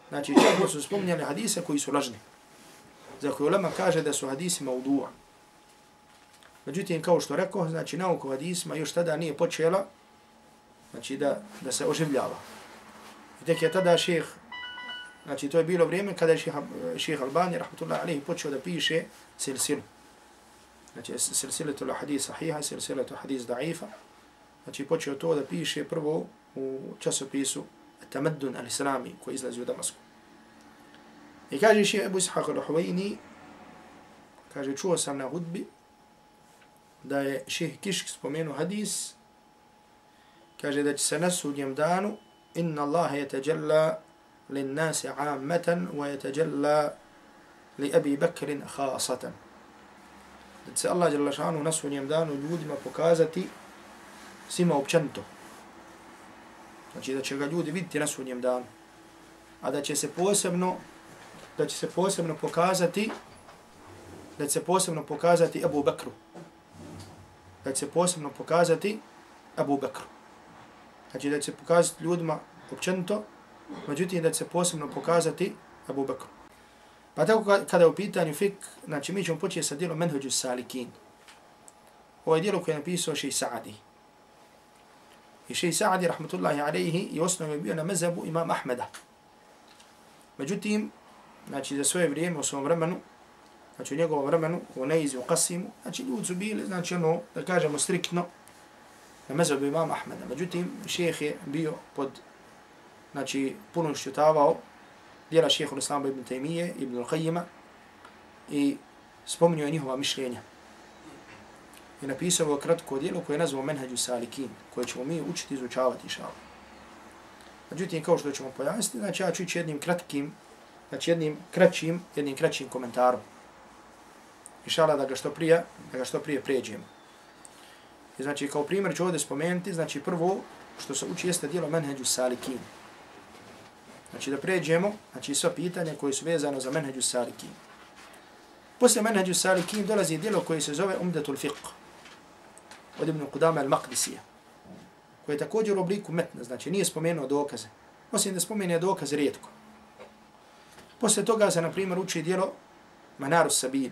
Znači čak su spominjali hadise koji su lažni. Za koje ulema kaže da su hadisi maudua. Međutim, kao što rekao, znači nauka o hadisima još tada nije počela znači da, da se oživljava. I tek je tada šeheh, znači to je bilo vrijeme kada je šeheh Albani, rahmatullahi alihi, počeo da piše silsilu. Znači silsiletu la hadis sahiha, silsiletu hadis da'ifa. Znači počeo to da piše prvo u časopisu Tamaddun al-Islami koji izlazi u Damasku. I kaže šeheh Ebu Ishaq al-Huwayni, kaže čuo sam na hudbi da je šeheh Kišk spomenuo hadis kaže da će se na sudnjem danu inna الله يتجلى للناس lin ويتجلى لأبي wa خاصة li Abi Bakrin khasatan. Da se Allah jalla šanu na sudnjem danu ljudima pokazati svima općanto. Znači da će ga ljudi vidjeti na sudnjem danu. A da će se posebno da će se posebno pokazati da će se posebno pokazati Abu Bakru. Da će se posebno pokazati Abu Bakru. Znači da će se pokazati ljudima općenito, međutim da će se posebno pokazati Abu Bakr. Pa tako kada je u pitanju fik, znači mi ćemo početi sa dijelom Menhođu Salikin. Ovo je dijelo koje je napisao Šeji Sa'adi. I Šeji Sa'adi, rahmatullahi alaihi, i osnovu je bio na mezabu imam Ahmeda. Međutim, znači za svoje vrijeme, u svom vremenu, znači u njegovom vremenu, u Neizi, u Qasimu, znači ljudi su bili, znači ono, da kažemo striktno, na mezhebu imama Ahmeda. Međutim, šeheh je bio pod, znači, puno šutavao dijela šehehu Islama ibn Taymiye, ibn Al-Qayyima i spominio je njihova mišljenja. I napisao je kratko dijelo koje je nazvao Menhađu Salikin, koje ćemo mi učiti izučavati šal. Međutim, kao što ćemo pojasniti, znači ja ću ići jednim kratkim, znači jednim kraćim, jednim kraćim komentarom. Inšala da ga što prije, da ga što prije pređemo. I znači kao primjer ću ovdje spomenuti, znači prvo što se uči jeste dijelo menheđu salikin. Znači da pređemo, znači sva pitanja koje su vezano za menheđu salikin. Poslije menheđu salikin dolazi dijelo koje se zove umdetul fiqh od Ibn Qudama al-Maqdisija, koje je također u obliku metna, znači nije spomenuo dokaze. Osim da spomene dokaze rijetko. Poslije toga se, na primjer, uči dijelo Manarus Sabil.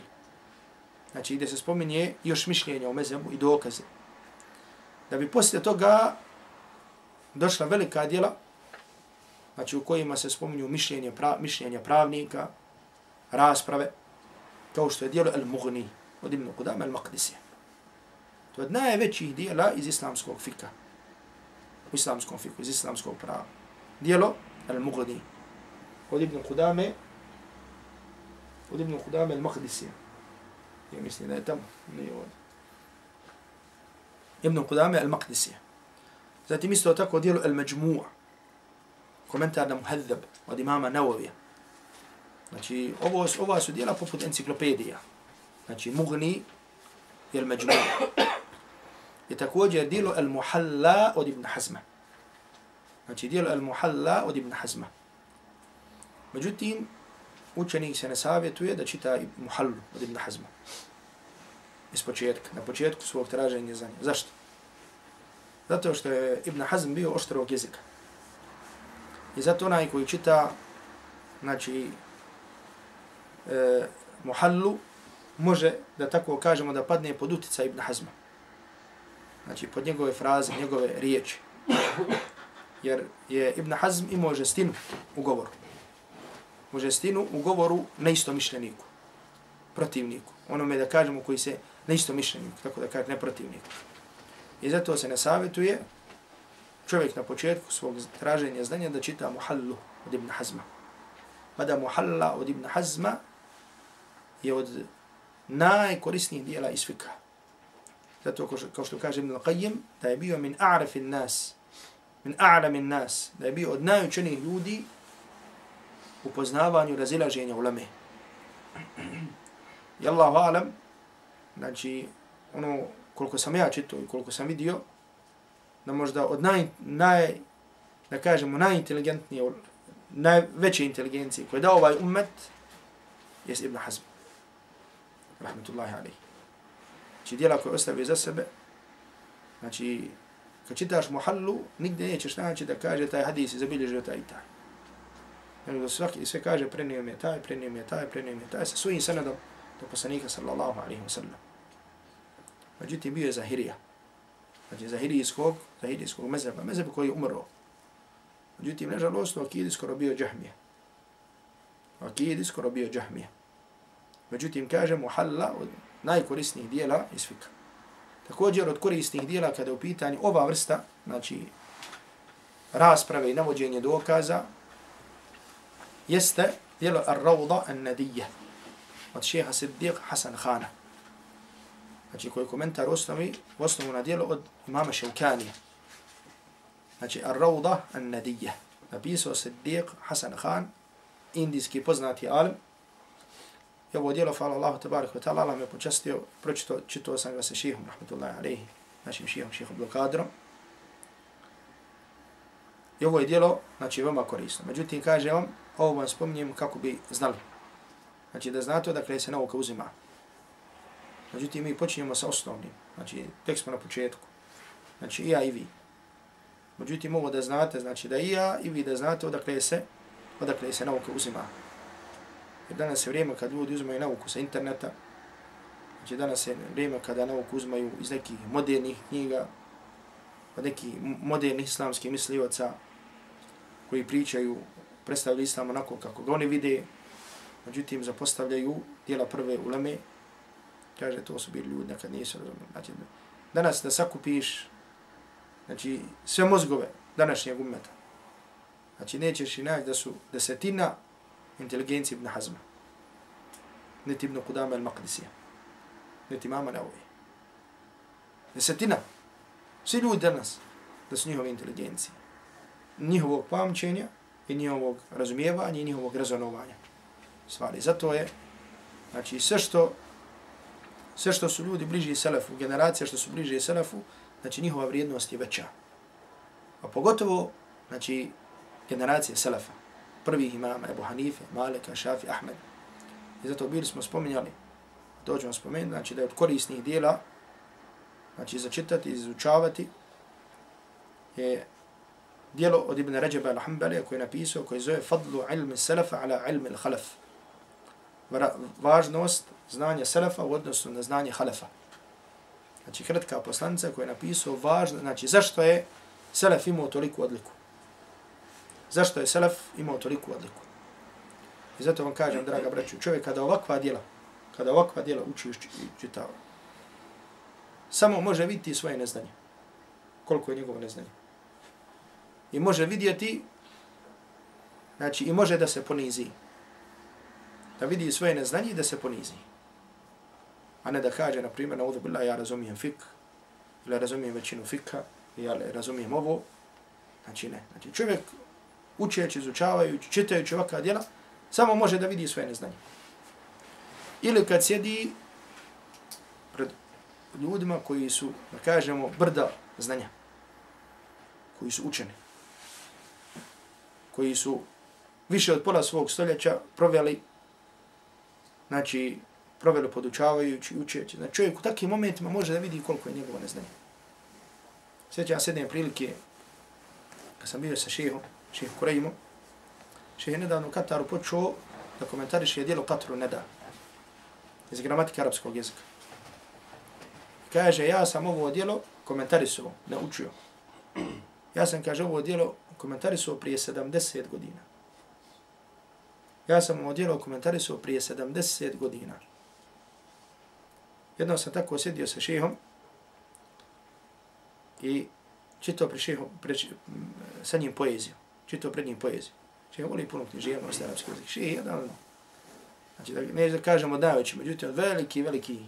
Znači, gdje se spominje još mišljenja o mezebu i dokaze da bi poslije toga došla velika djela, znači u kojima se spominju mišljenje, pra, mišljenja pravnika, rasprave, kao što je djelo Al-Mughni od Ibn Qudama Al-Maqdisi. To je najvećih djela iz islamskog fika. U islamskom fiku, iz islamskog prava. Djelo Al-Mughni od Ibn Qudame od Ibn Qudama Al-Maqdisi. Ja mislim da je tamo, nije ovdje. Ibn Qudame al-Maqdisi. Zatim isto tako dijelo al-Majmu'a, komentar na Muhadzab od imama Navovija. Znači, ovo, ova su dijela poput enciklopedija. Znači, Mughni i al-Majmu'a. I također dijelo al-Muhalla od Ibn Hazma. Znači, dijelo al-Muhalla od Ibn Hazma. Međutim, učenik se ne savjetuje da čita Muhallu od Ibn Hazma. Iz početka, na početku svog traženja za nje. Zašto? Zato što je Ibn Hazm bio oštrog jezika. I zato onaj koji čita, znači, e, Muhallu, može, da tako kažemo, da padne pod utica Ibn Hazma. Znači, pod njegove fraze, njegove riječi. Jer je Ibn Hazm imao žestinu u govoru. U žestinu u govoru neistomišljeniku, protivniku. Onome da kažemo koji se neistomišljeniku, tako da kaže, ne protivnik. I zato se ne savjetuje čovjek na početku svog traženja znanja da čita Muhallu od Ibn Hazma. Mada Muhalla od Ibn Hazma je od najkorisnijih dijela iz fika. Zato kao što kaže Ibn Al-Qayyim, da je bio min a'rafin nas, min a'lamin nas, da je bio od najučenijih ljudi u poznavanju razilaženja ulame. (clears throat) I Allahu alam, znači, ono, koliko sam ja čitao i koliko sam vidio, da možda od naj, naj da kažemo, najinteligentnije, najveće inteligencije koje dao ovaj ummet, je Ibn Hazm rahmetullahi alaih. Znači dijela koje ostavio za sebe, znači kad čitaš muhallu, nigde nećeš naći da kaže taj hadis i zabilježio taj i taj. Nego da svaki, sve kaže prenio mi je taj, prenio mi je taj, prenio mi je taj, sa svojim sanadom do poslanika sallallahu alaihi wa sallam. Međutim, bio je Zahirija. Znači, Zahirijskog, Zahirijskog mezeba, mezeba koji je umro. Međutim, nežalost, u akidi skoro bio Džahmije. U akidi skoro bio Džahmije. Međutim, kaže muhalla od najkorisnijih dijela iz fika. Također od korisnih dijela kada je u pitanju ova vrsta, znači rasprave i navođenje dokaza, jeste dijelo Ar-Rawda An-Nadiyya od šeha Siddiq Hasan Khana. Znači koji komentar osnovi, u osnovu na dijelo od imama Ševkanija. Znači Ar-Rawda An-Nadiyya. Napisao Siddiq Hasan Khan, indijski poznati alim, I ovo dijelo, hvala Allahu tabarik wa ta'ala, Allah me počastio, pročito, čito sam ga sa šihom, rahmatullahi alaihi, našim šihom, šihom blokadrom. I ovo je dijelo, znači, veoma korisno. Međutim, kaže vam, ovo vam spominjem kako bi znali. Znači, da znate odakle se nauka uzima. Međutim, mi počinjemo sa osnovnim. Znači, tek smo na početku. Znači, i ja i vi. Međutim, ovo da znate, znači da i ja i vi da znate odakle se, odakle se nauka uzima. Jer danas je vrijeme kad ljudi uzmaju nauku sa interneta. Znači danas je vrijeme kada nauku uzmaju iz nekih modernih knjiga, od nekih modernih islamskih mislioca koji pričaju, predstavljaju islam onako kako ga oni vide, međutim zapostavljaju dijela prve uleme, kaže to su bili ljudi, nekad nisu razumeli. Znači, danas da sakupiš znači, sve mozgove današnjeg umeta, znači nećeš i naći da su desetina inteligencije Ibn Hazma. Niti Ibn Qudama al-Maqdisija. Niti mama Nawawi. Desetina. Svi ljudi danas da su njihove inteligencije. Njihovog pamćenja i njihovog razumijevanja i njihovog razonovanja. Stvari. Zato je, znači, sve što sve što su ljudi bliži Selefu, generacija što su bliži Selefu, znači njihova vrijednost je veća. A pogotovo, znači, generacija Selefa prvih imama, Ebu Hanife, Malika, Šafi, Ahmed. I zato bili smo spominjali, to ćemo spomenuti, znači da je od korisnih dijela, znači začitati, izučavati, je dijelo od Ibn Ređeba al-Hambali koji je napisao, koji zove Fadlu ilmi Selefa ala ilmi al-Khalaf. Važnost znanje Selefa u odnosu na znanje Halefa. Znači kratka poslanica koja je napisao važno, znači zašto je Selef imao toliku odliku. Zašto je Selef imao toliku odliku? I zato vam kažem, draga braću, čovjek kada ovakva djela, kada ovakva djela uči i čitava, samo može vidjeti svoje neznanje. Koliko je njegovo neznanje. I može vidjeti, znači, i može da se ponizi. Da vidi svoje neznanje i da se ponizi. A ne da kaže, na primjer, na udu bila, ja razumijem fik, ili razumijem većinu fika, ja razumijem ovo. Znači, ne. Znači, čovjek učeći, izučavajući, čitajući ovakva djela, samo može da vidi svoje neznanje. Ili kad sjedi pred ljudima koji su, da kažemo, brda znanja, koji su učeni, koji su više od pola svog stoljeća proveli znači, proveli podučavajući, učeći. Znači, čovjek u takvim momentima može da vidi koliko je njegovo neznanje. Sjećam se jedne prilike, kad sam bio sa šehom, šehom Kurejimom, šeh je nedavno u Kataru počeo da komentariše dijelo Katru Neda iz gramatike arapskog jezika. Kaže, ja sam ovo dijelo komentarisao, naučio. Ja sam, kaže, ovo dijelo komentarisao prije 70 godina. Ja sam ovo dijelo komentarisao prije 70 godina. Jednom sam tako sjedio sa šehom i čitao pri šehom, pre, sa njim poeziju. Čitao pred njim poeziju. Šeh voli puno književnost arapskog jezik. Šeh je jedan, znači da ne da kažemo dajući, međutim, veliki, veliki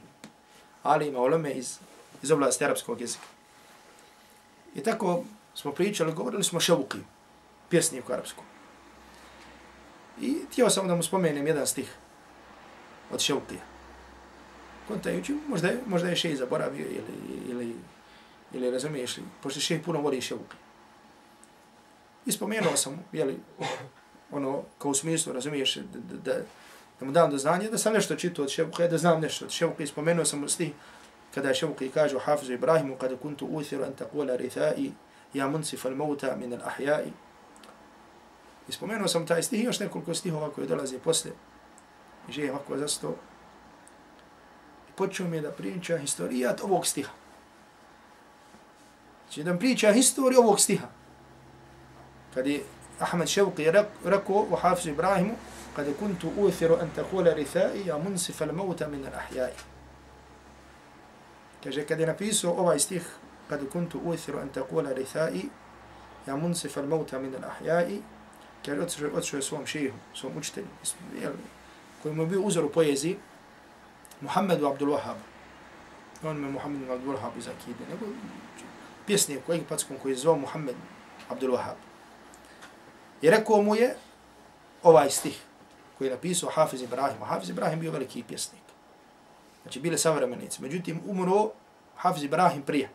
alima, oleme iz, iz oblasti arapskog jezika. I tako smo pričali, govorili smo ševuki, pjesnik u arapskom. I htio sam da mu spomenem jedan stih od ševukija. Kontajući, možda je, možda je šej zaboravio ili, ili, ili razumiješ li, pošto šej puno voli ševuki. I spomenuo sam, jeli, ono, kao u smislu, razumiješ, da, da, da mu dam do znanja, da sam nešto čitao od ševuka, da znam nešto od ševuka. I spomenuo sam mu stih, kada je ševuki kaže u Hafizu Ibrahimu, kada kuntu uthiru an takula rithai, ja muncif al mauta min al ahjai. I spomenuo sam taj stih još nekoliko stihova koje dolaze posle. I žije ovako zasto. Počeo mi je da priča historijat ovog stiha. Znači da priča historiju ovog stiha. Kad je Ahmed Ševqi rekao u Hafizu Ibrahimu, kada kuntu uthiru an taqula rithai, ja munsif al mauta min al ahjai. Kaže, kad je napisao ovaj stih, kad kuntu uthiru an taqula rithai, ja munsif al mauta min al ahjai, kaže, odšao je svom šehu, svom učitelju, koji mu je bio uzor u poeziji, Muhammedu Abdul Wahab. On me Muhammedu Abdul Wahab iz Akide, nego pjesnik u egipatskom koji je zvao Muhammed Abdul Wahab. I rekao mu je ovaj stih koji je napisao Hafiz Ibrahim. Hafiz Ibrahim bio veliki pjesnik. Znači bile savremenici. Međutim, umro Hafiz Ibrahim prije.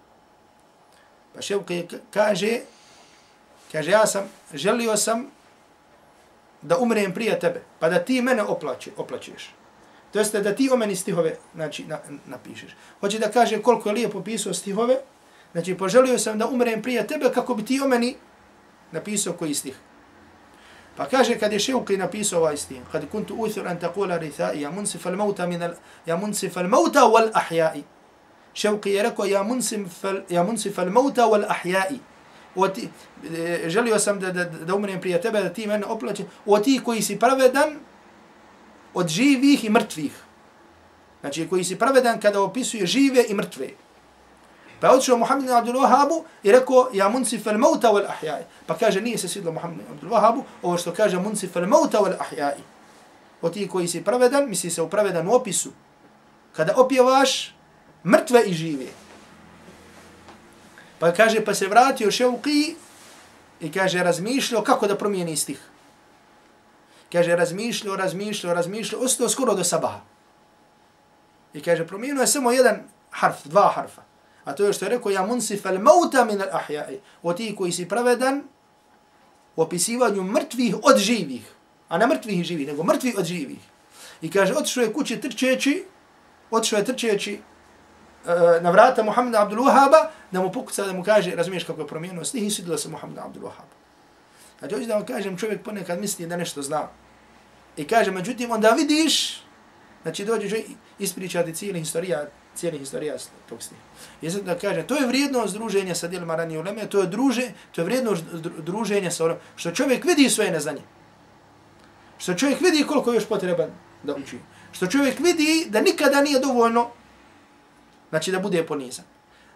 Pa Ševke kaže, kaže, ja sam, želio sam da umrem prije tebe, pa da ti mene oplaći, oplaćeš. To jeste da ti o meni stihove znači, na, napišeš. Hoće da kaže koliko je lijepo pisao stihove, znači poželio sam da umrem prije tebe kako bi ti o meni napisao koji stih. Pa kaže kad je Ševki napisao ovaj stih, kad kuntu uthir an taqula rithai, ja munsif al mauta min al, ja munsif al mauta wal ahjai. Ševki je rekao, ja munsif al, ja munsif al mauta wal ahjai. Oti, e, želio sam da, da, da umrem prije tebe, da ti mene oplaće, o ti koji si pravedan od živih i mrtvih. Znači, koji si pravedan kada opisuje žive i mrtve. Pa je odšao Muhammed Abdul Wahabu i rekao, ja muncif al mauta wal ahjai. Pa kaže, nije se svidlo Muhammed Abdul Wahabu, ovo što kaže muncif al mauta wal ahjai. O ti koji si pravedan, misli se u pravedan opisu. Kada opjevaš mrtve i žive. Pa kaže, pa se vratio Ševki i kaže, razmišljao kako da promijeni stih. Kaže, razmišljao, razmišljao, razmišljao, ostao skoro do sabaha. I kaže, promijenio je samo jedan harf, dva harfa. A to je što je rekao, ja munsif al mauta min al ahjai. O ti koji si pravedan u opisivanju mrtvih od živih. A ne mrtvih i živih, nego mrtvih od živih. I kaže, otišao je kući trčeći, otišao je trčeći uh, na vrata Muhammeda Abdul Wahaba, da mu pokuca, da mu kaže, razumiješ kako je promijenio stih i sudila se Muhammeda Abdul Wahaba. A dođe da vam kažem, čovjek ponekad misli da nešto zna. I kaže, međutim, onda vidiš, znači dođe ispričati cijeli historija, cijeli historija tog stiha. I sad da kaže, to je vrijedno druženja sa djelima ranije uleme, to je, druže, to je vrijedno druženja sa onom, što čovjek vidi svoje neznanje. Što čovjek vidi koliko je još potreban da uči. Što čovjek vidi da nikada nije dovoljno, znači da bude ponizan.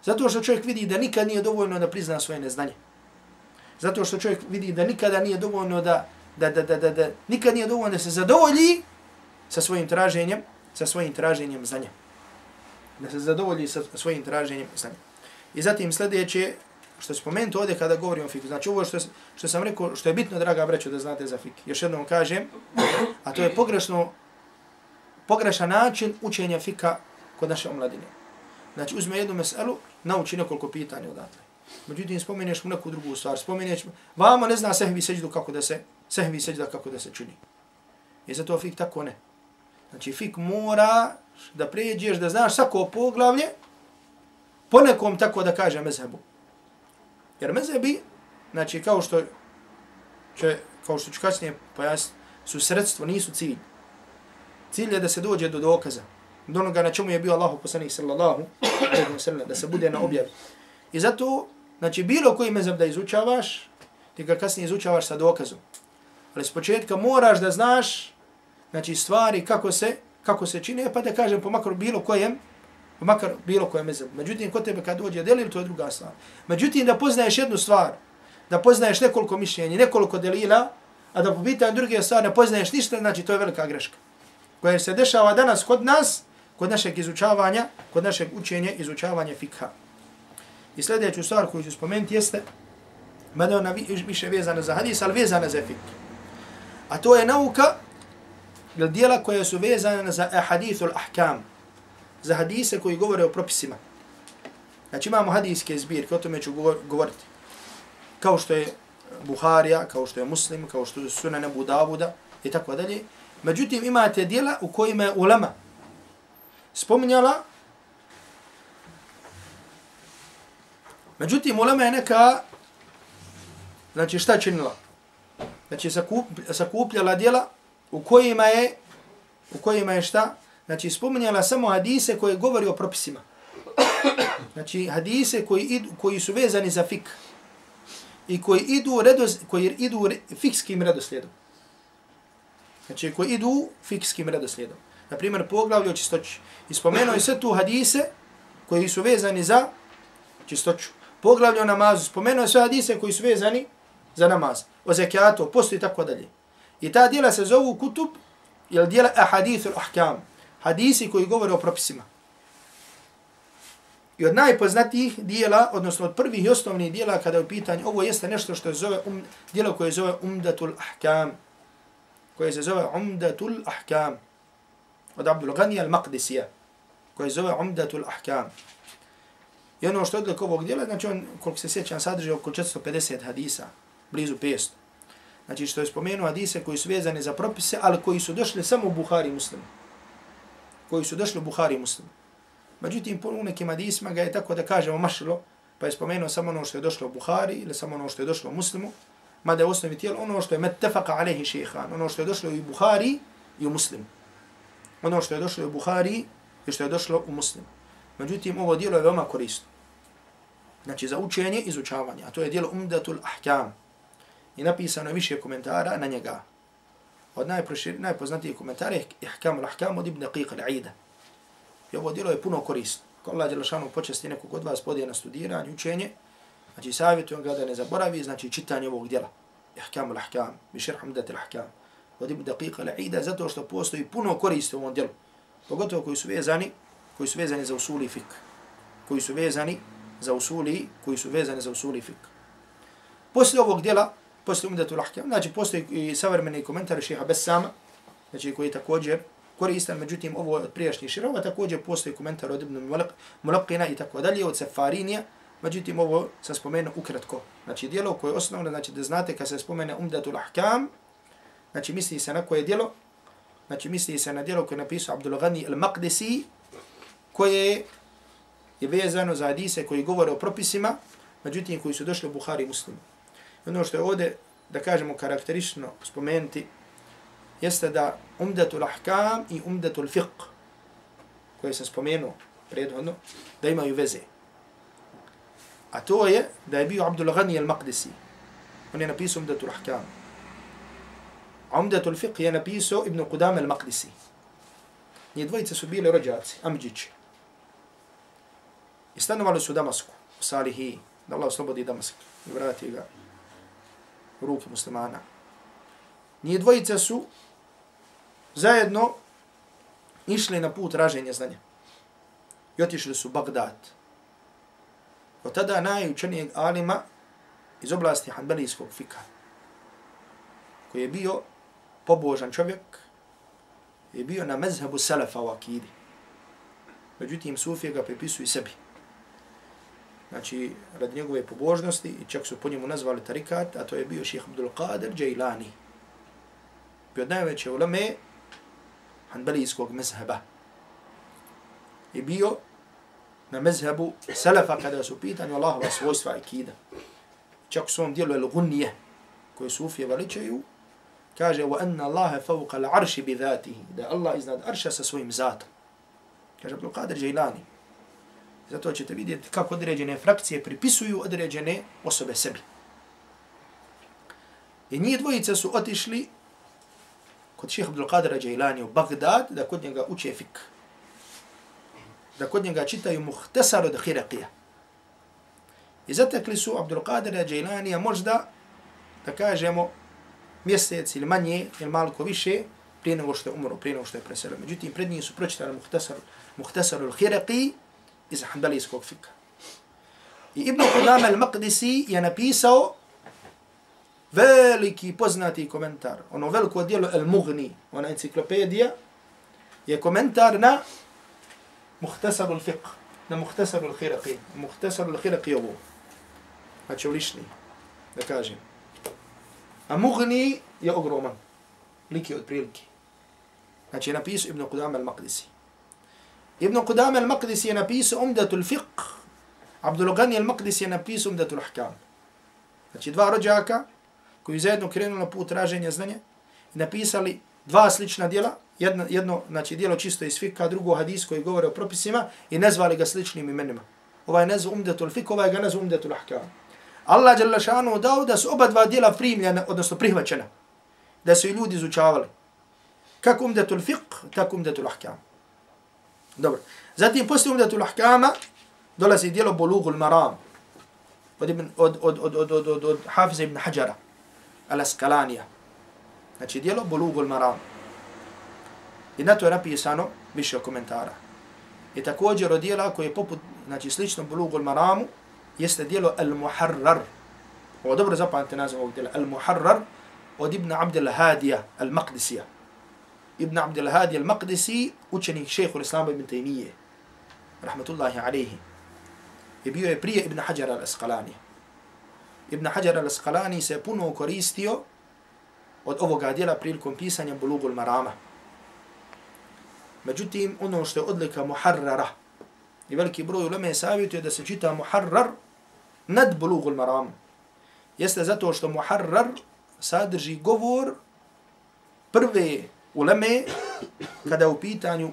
Zato što čovjek vidi da nikad nije dovoljno da prizna svoje neznanje. Zato što čovjek vidi da nikada nije dovoljno da, da, da, da, da, da nikad nije dovoljno da se zadovolji sa svojim traženjem, sa svojim traženjem znanja da se zadovolji sa svojim traženjem znanja. I zatim sljedeće, što je spomenuto ovdje kada govorim o fiku, znači ovo što, što sam rekao, što je bitno, draga breću, da znate za fik. Još jednom kažem, a to je pogrešno, pogrešan način učenja fika kod naše omladine. Znači uzme jednu meselu, nauči nekoliko pitanja odatle. Međutim, spomeneš mu neku drugu stvar, spomeneš mu, vama ne zna sehvi seđdu kako da se, sehvi seđda kako da se čini. I zato fik tako ne. Znači, fik mora da pređeš, da znaš svako poglavlje, po nekom, tako da kaže, mezhebu. Jer mezhebi, znači, kao što će, kao što ću kasnije pojasniti, su sredstvo, nisu cilj. Cilj je da se dođe do dokaza. Do onoga na čemu je bio Allahu poslanik sallallahu alaihi wa sallam, da se bude na objavi. I zato, znači, bilo koji mezheb da izučavaš, ti ga kasnije izučavaš sa dokazom. Ali s početka moraš da znaš, znači, stvari kako se, kako se čine, pa da kažem po makar bilo kojem, po makar bilo kojem mezhebu. Međutim, kod tebe kad dođe delil, to je druga stvar. Međutim, da poznaješ jednu stvar, da poznaješ nekoliko mišljenja, nekoliko delila, a da po pitanju druge stvari ne poznaješ ništa, znači to je velika greška. Koja se dešava danas kod nas, kod našeg izučavanja, kod našeg učenja, izučavanja fikha. I sljedeću stvar koju ću spomenuti jeste, mada ona više vezana za hadis, ali vezana za fik. A to je nauka, ili dijela koja su vezane za hadithul ahkam, za hadise koji govore o propisima. Znači imamo hadijske zbirke, o tome ću govoriti. Kao što je Buharija, kao što je Muslim, kao što je Sunan Abu Davuda i tako dalje. Međutim, imate dijela u kojima je ulema spominjala Međutim, ulema je neka, znači šta činila? Znači sakup, sakupljala djela u kojima je, u kojima je šta? Znači spominjala samo hadise koje govori o propisima. Znači hadise koji, idu, koji su vezani za fik i koji idu, redos, koji idu re, fikskim redoslijedom. Znači koji idu fikskim redoslijedom. Na primjer, poglavlje o čistoći. I spomenuo je sve tu hadise koji su vezani za čistoću. Poglavlje o namazu. Spomenuo je sve hadise koji su vezani za namaz. O zekijatu, o postu i tako dalje. I ta dijela se zovu kutub, ili dijela ahadithu ahkam. Hadisi koji govore o propisima. I od najpoznatijih dijela, odnosno od prvih i osnovnih dijela kada je u pitanju, ovo jeste nešto što je zove um, dijelo koje zove Umdatul Ahkam. Koje se zove Umdatul Ahkam. Od Abdul Ghani al-Maqdisija. Koje zove Umdatul Ahkam. I ono što je odlik ovog dijela, znači on, koliko se sjećam, sadrži oko 450 hadisa, blizu 500. Znači što je spomenuo hadise koji su vezani za propise, ali koji su došli samo u Buhari muslimu. Koji su došli u Buhari muslimu. Međutim, u nekim hadisima ga je tako da kažemo mašilo, pa je spomenuo samo ono što je došlo u Buhari ili samo ono što je došlo u Muslimu, mada je u osnovi tijelo ono što je metefaka alehi šehan, ono što je došlo i u Buhari i u Muslimu. Ono što je došlo u Buhari i što je došlo u Muslimu. Međutim, ovo dijelo je veoma korisno. Znači, za učenje i izučavanje. A to je dijelo Umdatul Ahkam. I napisano je više komentara na njega. Od najpoznatijih komentara je Ihkam al-Ahkam od Ibn Qiq al-Aida. I ovo dijelo je puno korisno. Ko Allah Đelešanu počesti nekog od vas podije na studiranje, učenje, znači savjetujem ga da ne zaboravi, znači čitanje ovog djela. Ihkamu l'ahkam, mišir hamdati l'ahkam. Od Ibn ibu al-Aida zato što postoji puno koristi u ovom djelu. Pogotovo koji su vezani, koji su vezani za usuli fik. Koji su vezani za usuli, koji su vezani za usuli fik. Poslije ovog djela, poslije umdatu l'ahkam, znači postoji i savremeni komentar šeha Bessama, znači koji također koristan, međutim ovo od prijašnjih širova, također postoji komentar od Ibn Mulaqina i tako dalje, od Sefarinija, međutim ovo sam spomenuo ukratko. Znači djelo koje je osnovno, znači da znate kad se spomene Umdatul Ahkam, znači misli se na koje djelo, znači misli se na djelo koje je napisao Abdul Ghani al-Maqdisi, koje je je vezano za hadise koji govore o propisima, međutim koji su došli u Buhari muslimu. Ono što je ovdje, da kažemo karakterično spomenuti, jeste da umdatul ahkam i umdatul fiqh, koje sam spomenuo predhodno, da imaju veze. A to je da je bio Abdul Ghani al-Maqdisi. On je napisao umdatul ahkam. A umdatul fiqh je napisao Ibn Qudam al-Maqdisi. Nije dvojice su bili rođaci, Amđići. I stanovali su u Damasku, u Salihi, da Allah oslobodi Damask i vrati ga u ruke muslimana. Nije dvojice su zajedno išli na put raženja znanja. I otišli su u Bagdad. Od tada najučenijeg alima iz oblasti hanbelijskog fika, koji je bio pobožan čovjek, je bio na mezhebu Selefa u Akidi. Međutim, Sufije ga pripisuju sebi. Znači, radi njegove pobožnosti, i čak su po njemu nazvali tarikat, a to je bio ših Abdul Qadir Jailani. Bio od najveće uleme hanbelijskog mezheba. I bio na mezhebu selefa kada su pitanju Allahova svojstva i kida. Čak u svom dijelu El-Gunnije, koje sufije veličaju, kaže wa anna Allaha fawqa al-arshi bi dhatihi, da Allah iznad arša sa svojim zatom. Kaže Abdul Qadir Jailani. Zato ćete vidjeti kako određene frakcije pripisuju određene osobe sebi. I njih dvojice su otišli kod šeha Abdul Qadira u Bagdad da kod njega uče fik. Da kod njega čitaju muhtesar od Hirakija. I zatekli su Abdul Qadira Jailanija možda, da kažemo, mjesec ili manje ili malko više prije nego što je umro, prije nego što je preselio. Međutim, pred njih su pročitali muhtesar, muhtesar al-Hiraqi iz Hanbalijskog fika. I Ibn Qudama al-Maqdisi je napisao veliki poznati komentar, ono veliko dijelo El Mughni, ona enciklopedija, je komentar na Muhtasar al-Fiqh, na Muhtasar al-Khiraqi, Muhtasar al-Khiraqi ovo, znači u lišni, da kažem. A Mughni je ogroman, liki od prilike. Znači je napisao Ibn Qudama al-Maqdisi. Ibn Qudam al-Maqdisi je napisao Umdatu Fiqh, Abdul Ghani al-Maqdisi je napisao Umdatu al-Ahkam. Znači dva rođaka, koji zajedno krenuli na put traženja znanja i napisali dva slična dijela, jedno, jedno znači dijelo čisto iz fika, drugo hadis koji govore o propisima i nazvali ga sličnim imenima. Ovaj nazva Umdatul Fiqh, ovaj ga nazva Umdatul ahkam. Allah je šanu dao da su oba dva dijela primljena, odnosno prihvaćena. Da su i ljudi izučavali. Kako umdetul fiqh, tako umdetul ahkam. Dobro. Zatim, poslije umdetul ahkama, dolazi dijelo bulugul maram. Od, od, od, od, od, od, od, od Hafiza ibn Hajara al-Askalanija. Znači, dijelo Bulugul Maram. I na to je napisano više komentara. I također od dijela koje je poput, znači slično Bulugul Maramu, jeste dijelo Al-Muharrar. Ovo dobro zapamte naziv ovog dijela. Al-Muharrar od Ibn Abdel Hadija al-Maqdisija. Ibn Abdul Hadi al-Maqdisi, učenik šehu Islama ibn Taymiye. Rahmatullahi alaihi. je bio je prije Ibn Hajar al-Asqalani. Ibn Hajar al-Asqalani se puno koristio od ovoga dijela prilikom pisanja Bulugul Marama. Međutim, ono što je odlika Muharrara, i veliki broj uleme savjetuje da se čita Muharrar nad Bulugul Maram. Jeste zato što Muharrar sadrži govor prve uleme kada je u pitanju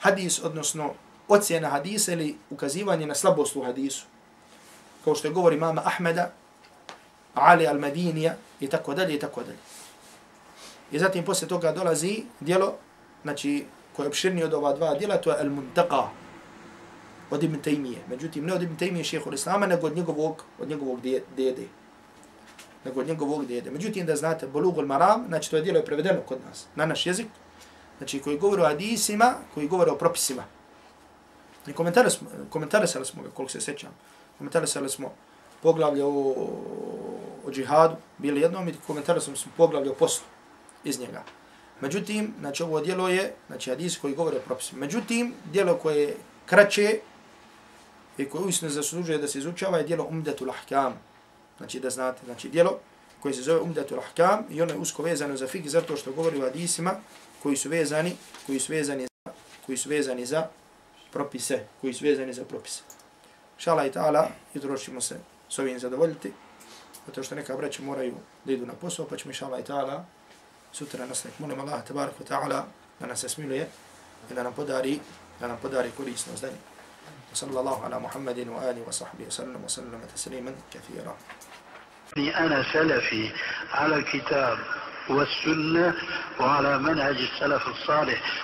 hadis, odnosno ocjena hadisa ili ukazivanje na slabost u hadisu. Kao što je govori mama Ahmeda, Ali al-Madinija i tako dalje i tako dalje. I zatim posle toga dolazi dijelo, znači koje je obširnije od ova dva dijela, to je al-Muntaqa od Ibn Taymije. Međutim, ne od Ibn Taymije šehhul Islama, nego od njegovog, od njegovog dede. Nego od njegovog djede. Međutim, da znate, Bulugul Maram, znači to je djelo je prevedeno kod nas, na naš jezik, znači koji govori o hadisima, koji govori o propisima. I komentarisali smo ga, koliko se sećam. Komentarisali smo poglavlje o, o džihadu, bili jednom i komentarisali smo poglavlje o poslu iz njega. Međutim, znači ovo djelo je, znači hadis koji govore o propisima. Međutim, djelo koje je kraće i koje uistinu zaslužuje da se izučava je djelo Umdetul Ahkam. Znači da znate, znači dijelo koje se zove Umdetul Ahkam i ono je usko vezano za fik zato što govori o hadisima koji su vezani, koji su vezani za, koji su vezani za propise, koji su vezani za propise. Šala i ta'ala, idrošimo se s ovim zadovoljiti, zato što neka braća moraju da idu na posao, pa ćemo inša i ta'ala sutra nastaviti. Molim Allah, tabarak wa ta'ala, da nas se smiluje i da nam podari, da nam podari korisno zdanje. وصلى الله على محمد وآله وصحبه وسلم وسلم تسليما كثيرا أنا سلفي على الكتاب والسنة وعلى منهج السلف الصالح.